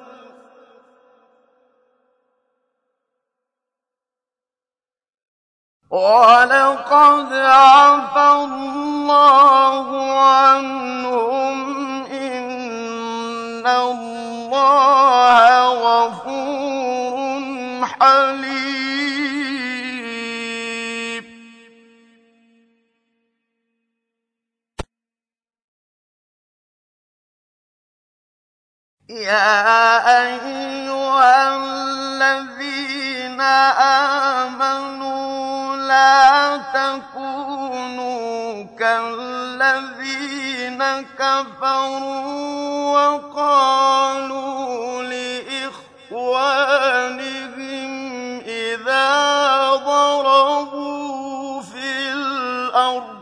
وَلَقَدْ عَفَا اللَّهُ عَنْهُمْ ۗ إِنَّ اللَّهَ غَفُورٌ حَلِيمٌ. يَا أَيُّهَا الَّذِينَ آمَنُوا لَا تَكُونُوا كَالَّذِينَ كَفَرُوا وَقَالُوا لِإِخْوَانِهِمْ إِذَا ضَرَبُوا فِي الْأَرْضِ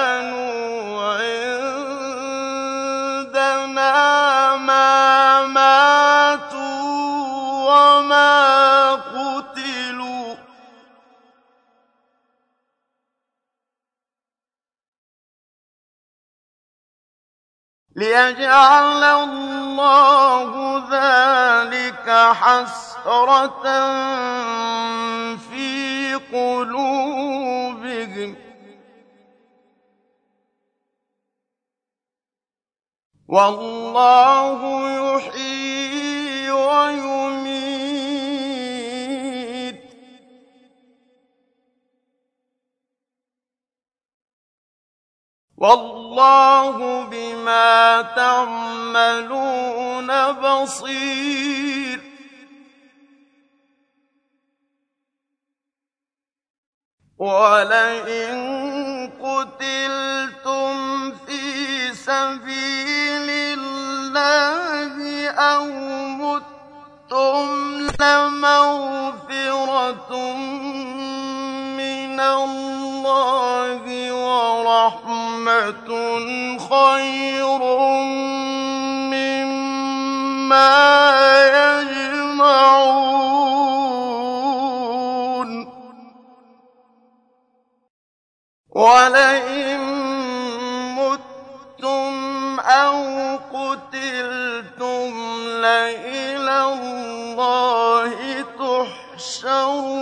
لِيَجْعَلَ اللَّهُ ذَٰلِكَ حَسْرَةً فِي قُلُوبِهِمْ ۗ وَاللَّهُ يُحْيِي وَيُمِيتُ ۗ وَاللَّهُ بِمَا تَعْمَلُونَ بَصِيرٌ. وَلَئِن قُتِلْتُمْ فِي سَبِيلِ اللَّهِ أَوْ مُتُّمْ لَمَغْفِرَةٌ مِّنَ اللَّهِ وَرَحْمَةٌ خَيْرٌ مِّمَّا يَجْمَعُونَ. وَلَئِن مُّتُّمْ أَوْ قُتِلْتُمْ لَإِلَى اللَّهِ تُحْشَرُونَ.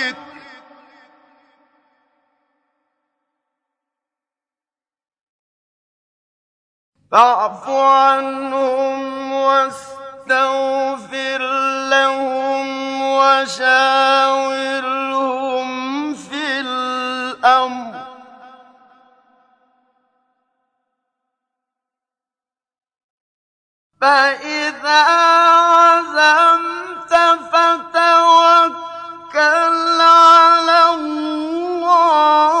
فَاعْفُ عَنْهُمْ وَاسْتَغْفِرْ لَهُمْ وَشَاوِرْهُمْ فِي الْأَمْرِ ۖ. فَإِذَا عَزَمْتَ فَتَوَكَّلْ عَلَى اللَّهِ ۚ.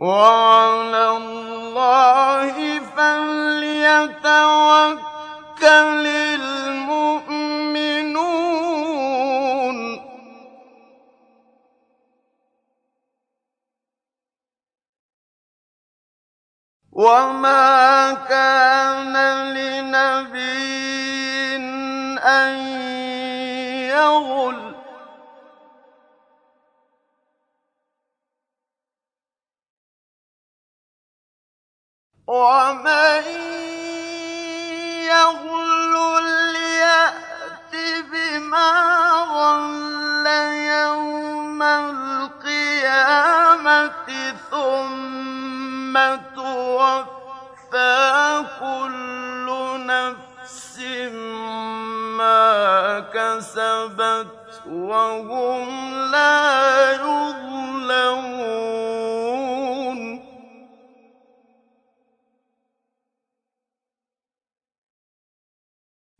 وَعَلَى اللَّهِ فَلْيَتَوَكَّلِ الْمُؤْمِنُونَ. وَمَا كَانَ لِنَبِيٍّ أَن وَمَن بِمَا غَلَّ يَوْمَ الْقِيَامَةِ ثُمَّ تُوَفَّىٰ كُلُّ نَفْسٍ مَّا كَسَبَتْ وَهُمْ لَا يُظْلَمُونَ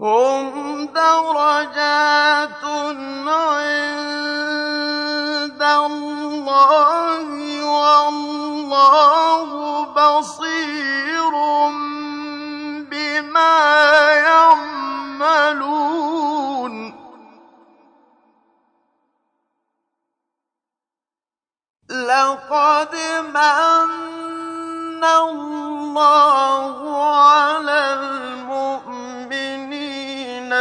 هُمْ دَرَجَاتٌ عِندَ اللَّهِ ۗ وَاللَّهُ بَصِيرٌ بِمَا يَعْمَلُونَ. لَقَدْ مَنَّ اللَّهُ عَلَى الْمُؤْمِنِينَ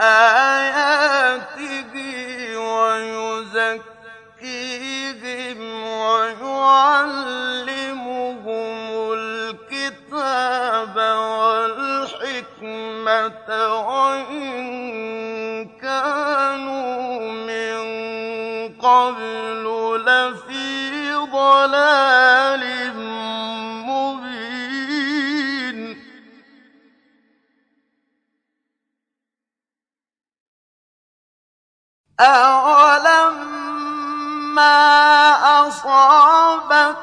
آيَاتِهِ وَيُزَكِّيهِمْ وَيُعَلِّمُهُمُ الْكِتَابَ وَالْحِكْمَةَ وَإِن كَانُوا مِن قَبْلُ لَفِي أَوَلَمَّا أَصَابَتْكُم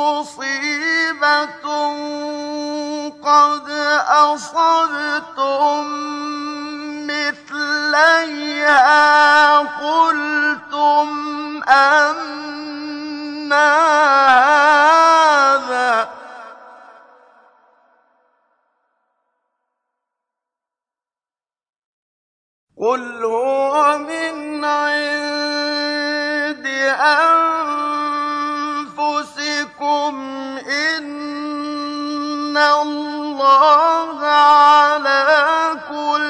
مُّصِيبَةٌ قَدْ أَصَبْتُم مِّثْلَيْهَا قُلْتُمْ أَنَّىٰ هَٰذَا ۖ قُلْ هُوَ مِنْ عِندِ أَنفُسِكُمْ ۗ إِنَّ اللَّهَ عَلَىٰ كُلِّ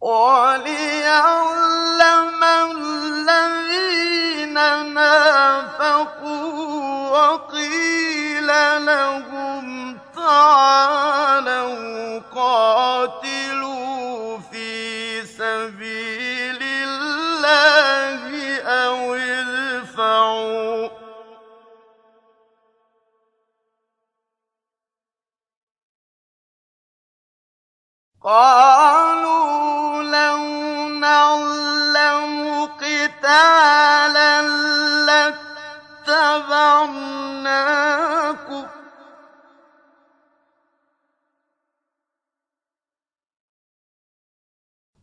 وَلِيَعْلَمَ الَّذِينَ نَافَقُوا وَقِيلَ لَهُمْ تَعَالَوْا قَاتِلُوا قَالُوا لَوْ نَعْلَمُ قِتَالًا لَّاتَّبَعْنَاكُمْ ۗ.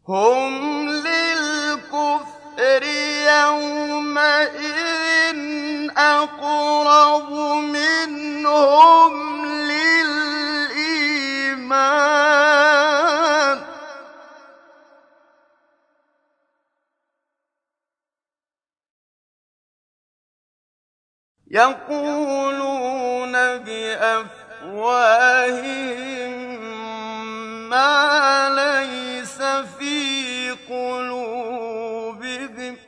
هُمْ لِلْكُفْرِ يَوْمَئِذٍ أَقْرَبُ مِنْهُمْ لِلْإِيمَانِ ۚ. يَقُولُونَ بِأَفْوَاهِهِم مَّا لَيْسَ فِي قُلُوبِهِمْ ۗ.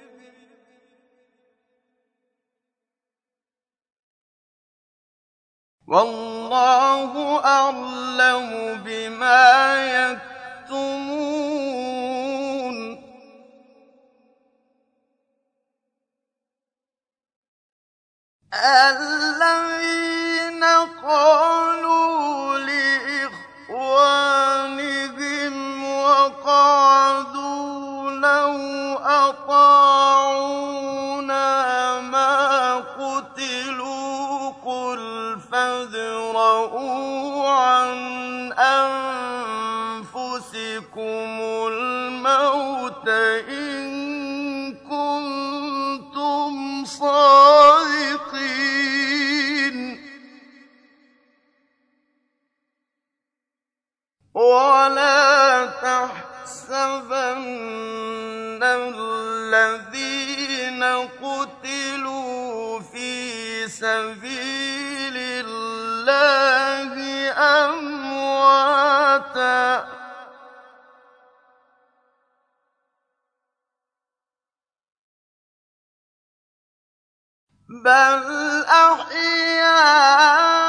وَاللَّهُ أَعْلَمُ بِمَا يَكْتُمُونَ. الَّذِينَ بَلْ أَحْيَاءٌ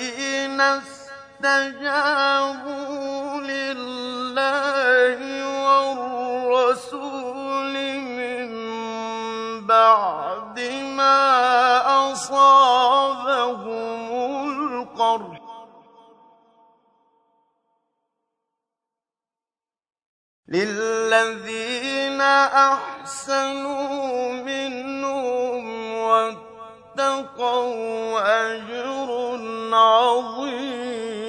لِلَّهِ وَالرَّسُولِ مِن بَعْدِ مَا أَصَابَهُمُ لِلَّذِينَ أَحْسَنُوا مِنْهُمْ وَاتَّقَوْا اتقوا أجر عظيم.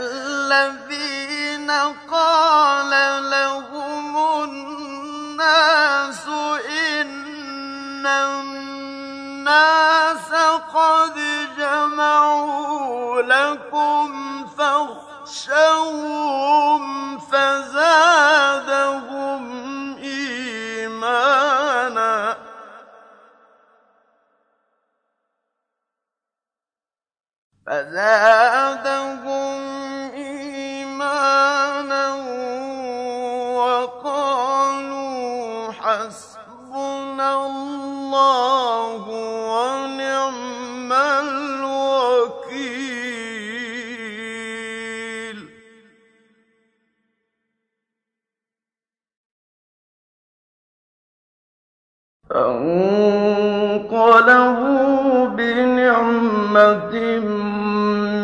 الذين قال لهم الناس إن الناس قد جمعوا لكم فاخشوا فَاخْشَوْهُمْ فَزَادَهُمْ إِيمَانًا فزادهم إيمانا وقالوا حسبنا الله فانقلبوا بنعمة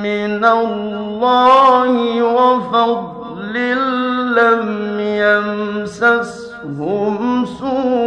من الله وفضل لم يمسسهم سوء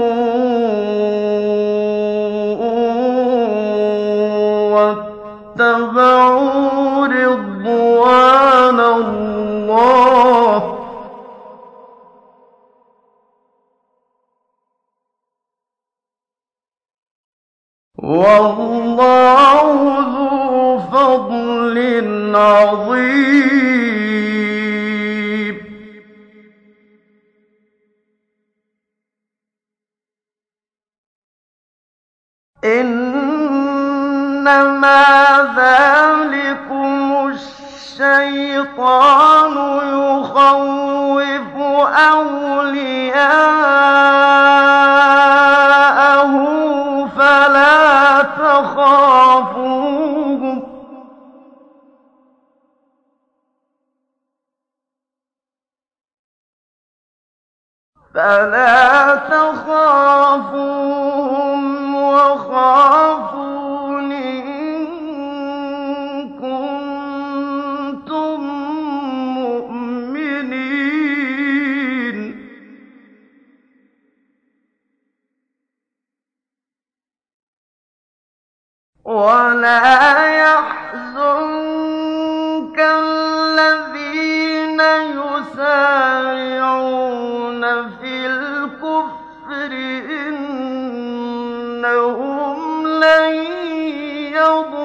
يوم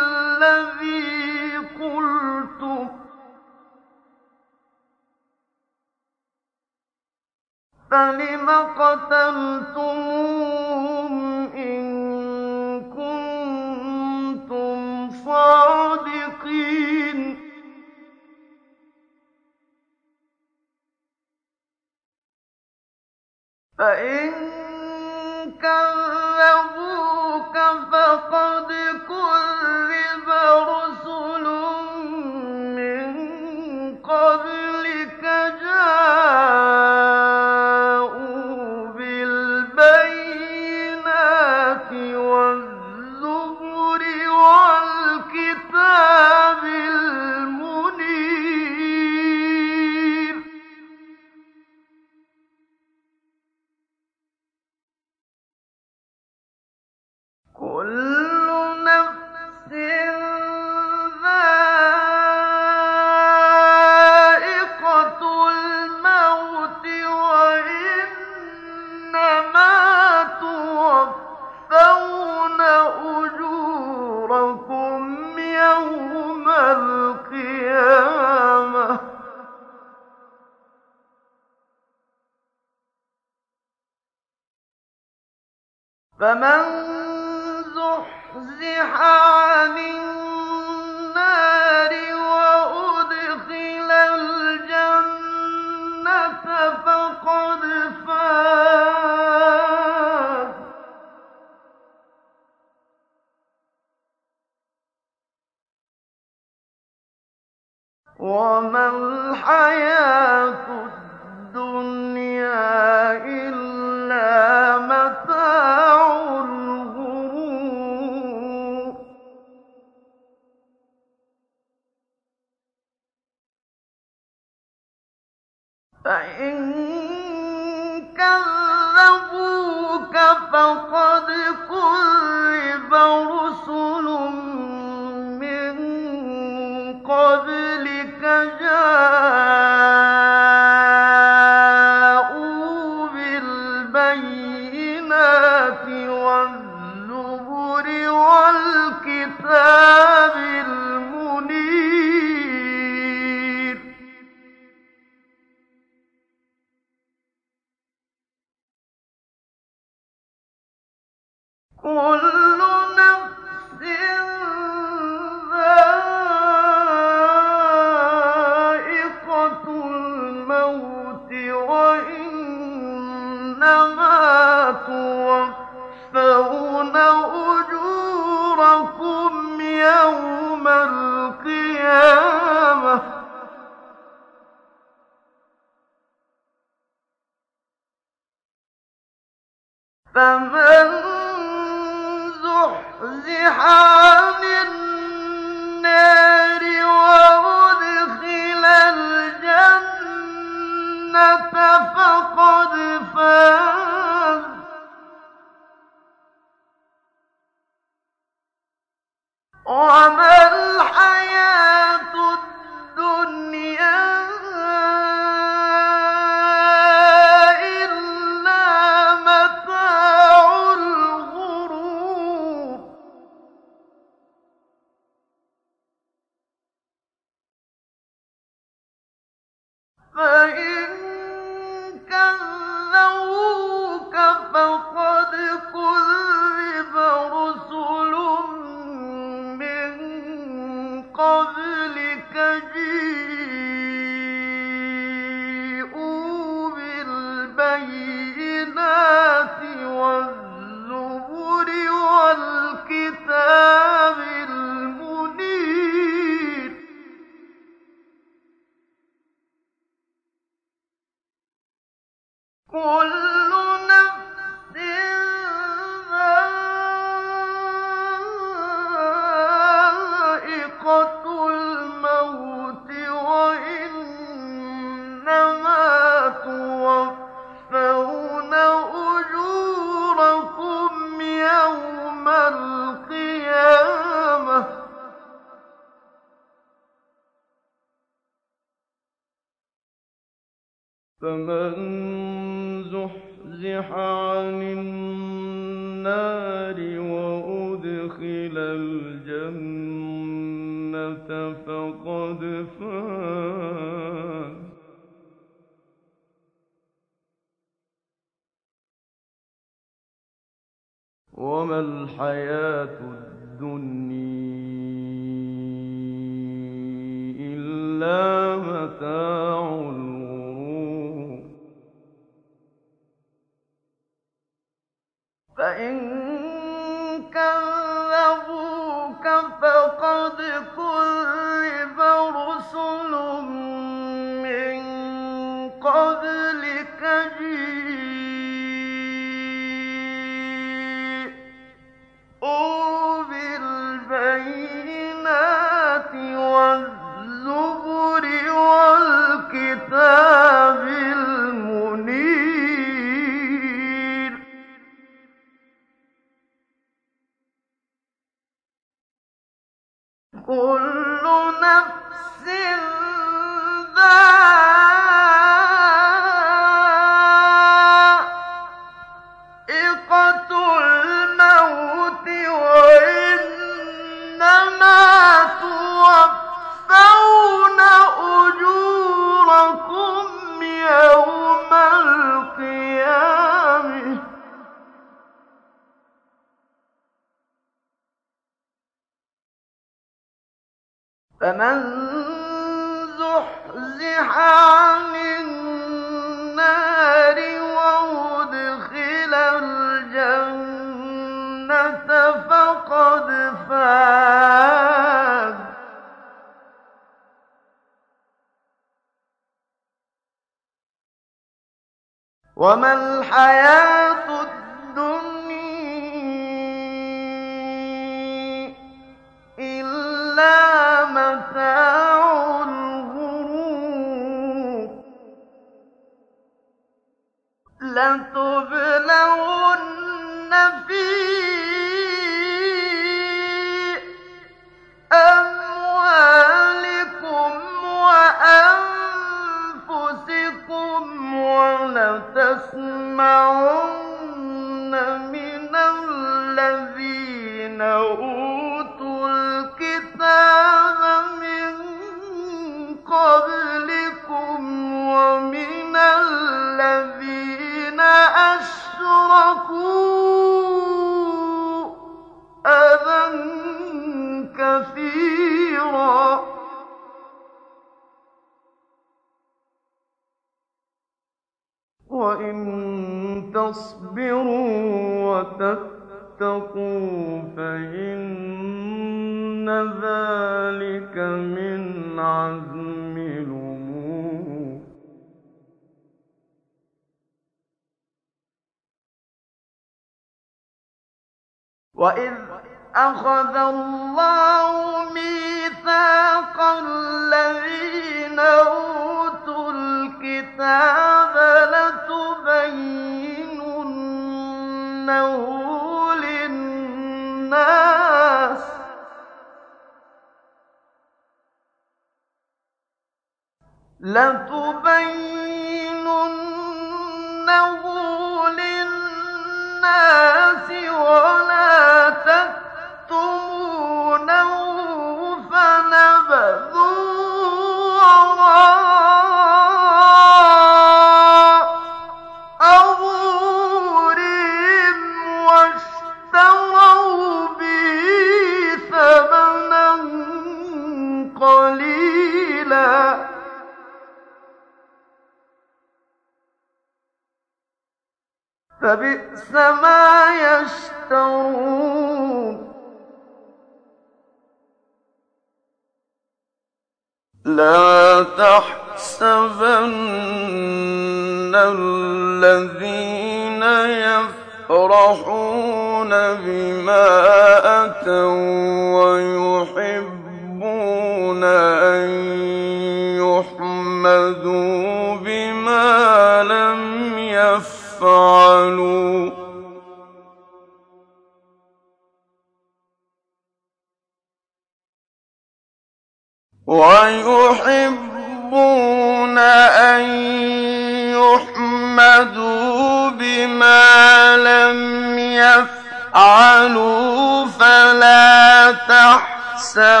فعلوا فلا تحسبنهم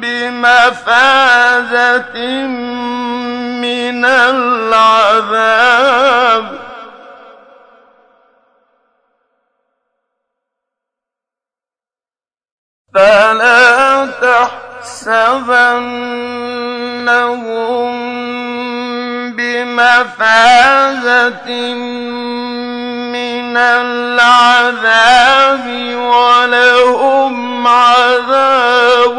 بمفازة من العذاب. فلا تحسبنهم بمفازة العذاب ولهم عذاب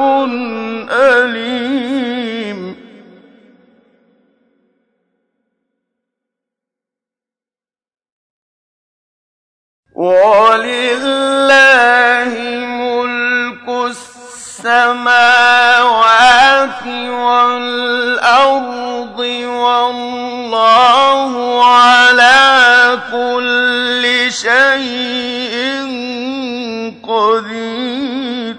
أليم ولله ملك السماوات والأرض والله على كل شيء قدير.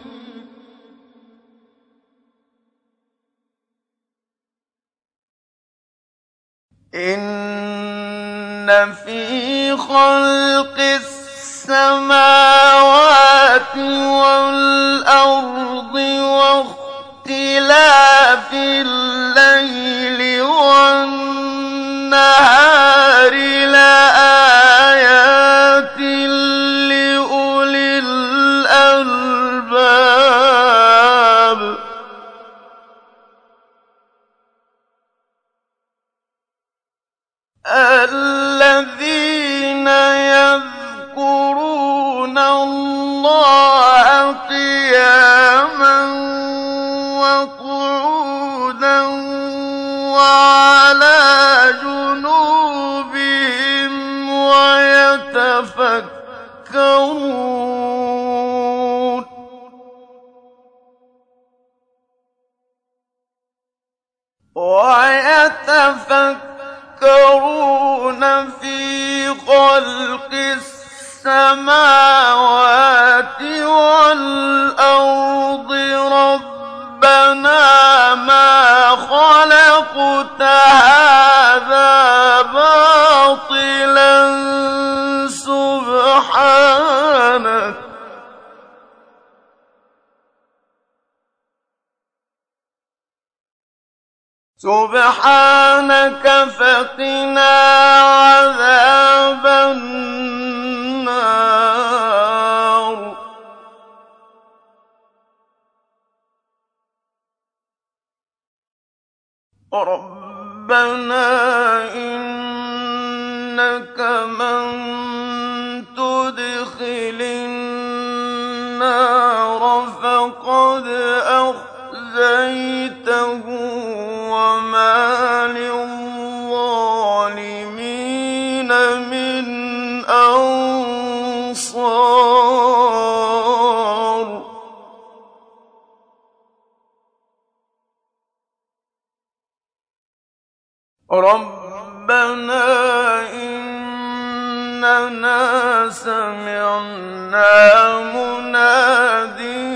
إن في خلق السماوات والأرض واختلاف الليل والنهار لآيات ويتفكرون ويتفكرون في خلق السماوات والأرض ربنا ما خلقت هذا باطلا. سبحانك. سبحانك فقنا عذاب النار. ربنا إنك من تدخل النار فقد أخزيته وما للظالمين ربنا إننا سمعنا مناديا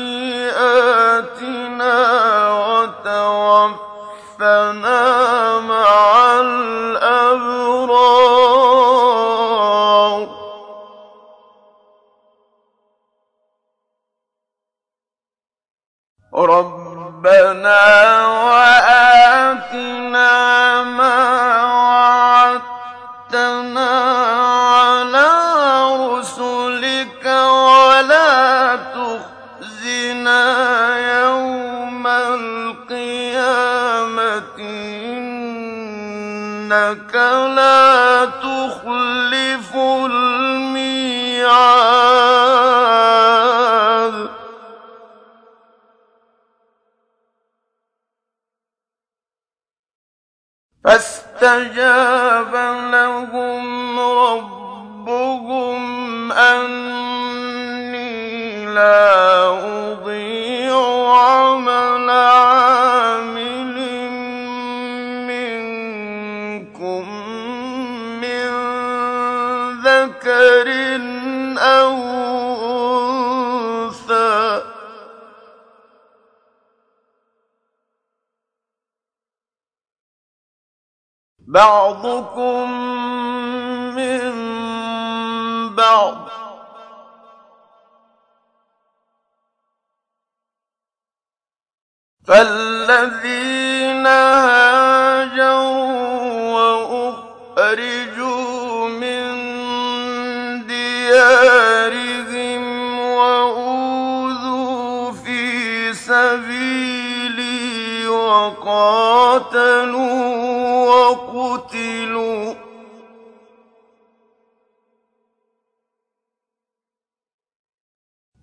لا تخلف الميعاد. فاستجاب لهم ربهم أني لا بَعْضُكُم مِّن بَعْضٍ ۚ. فَالَّذِينَ هَاجَرُوا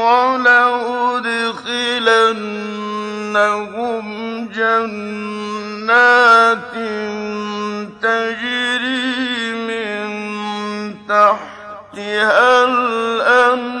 وَلَأُدْخِلَنَّهُمْ جَنَّاتٍ تَجْرِي مِن تَحْتِهَا الْأَنْهَارُ.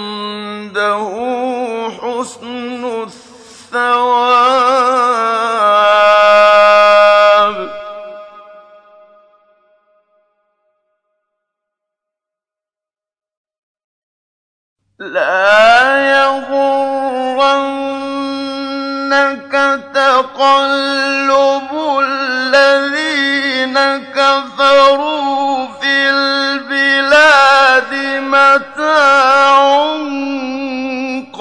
عِندَهُ حُسْنُ الثَّوَابِ. لَا يَغُرَّنَّكَ تَقَلُّبُ الَّذِينَ كَفَرُوا فِي الْبِلَادِ ۖ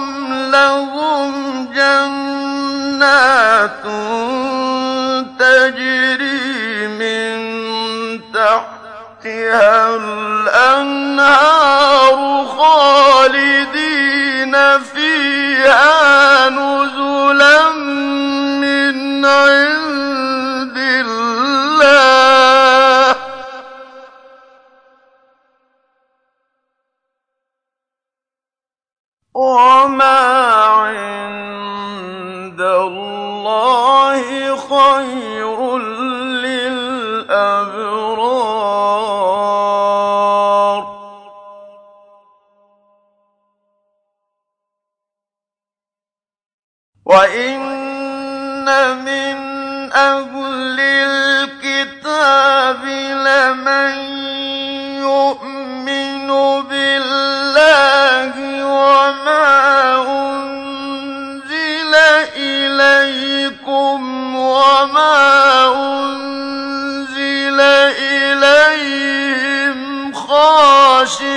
رَبَّهُمْ لَهُمْ جَنَّاتٌ تَجْرِي مِن تَحْتِهَا الْأَنْهَارُ خَالِدِينَ فِيهَا ۚ نُزُلًا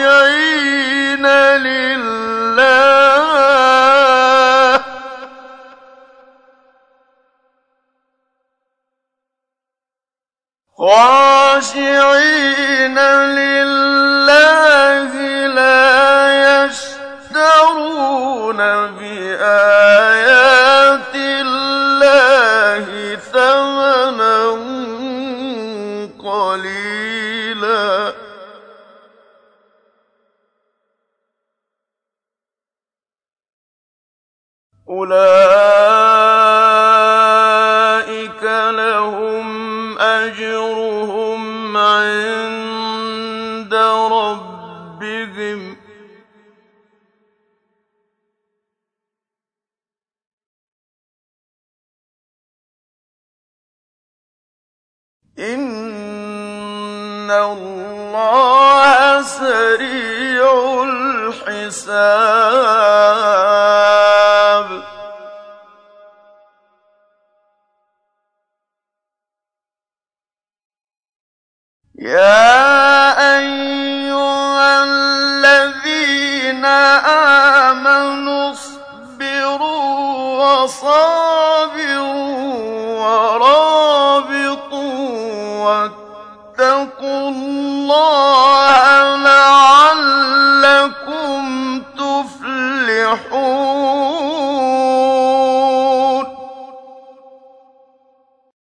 خَاشِعِينَ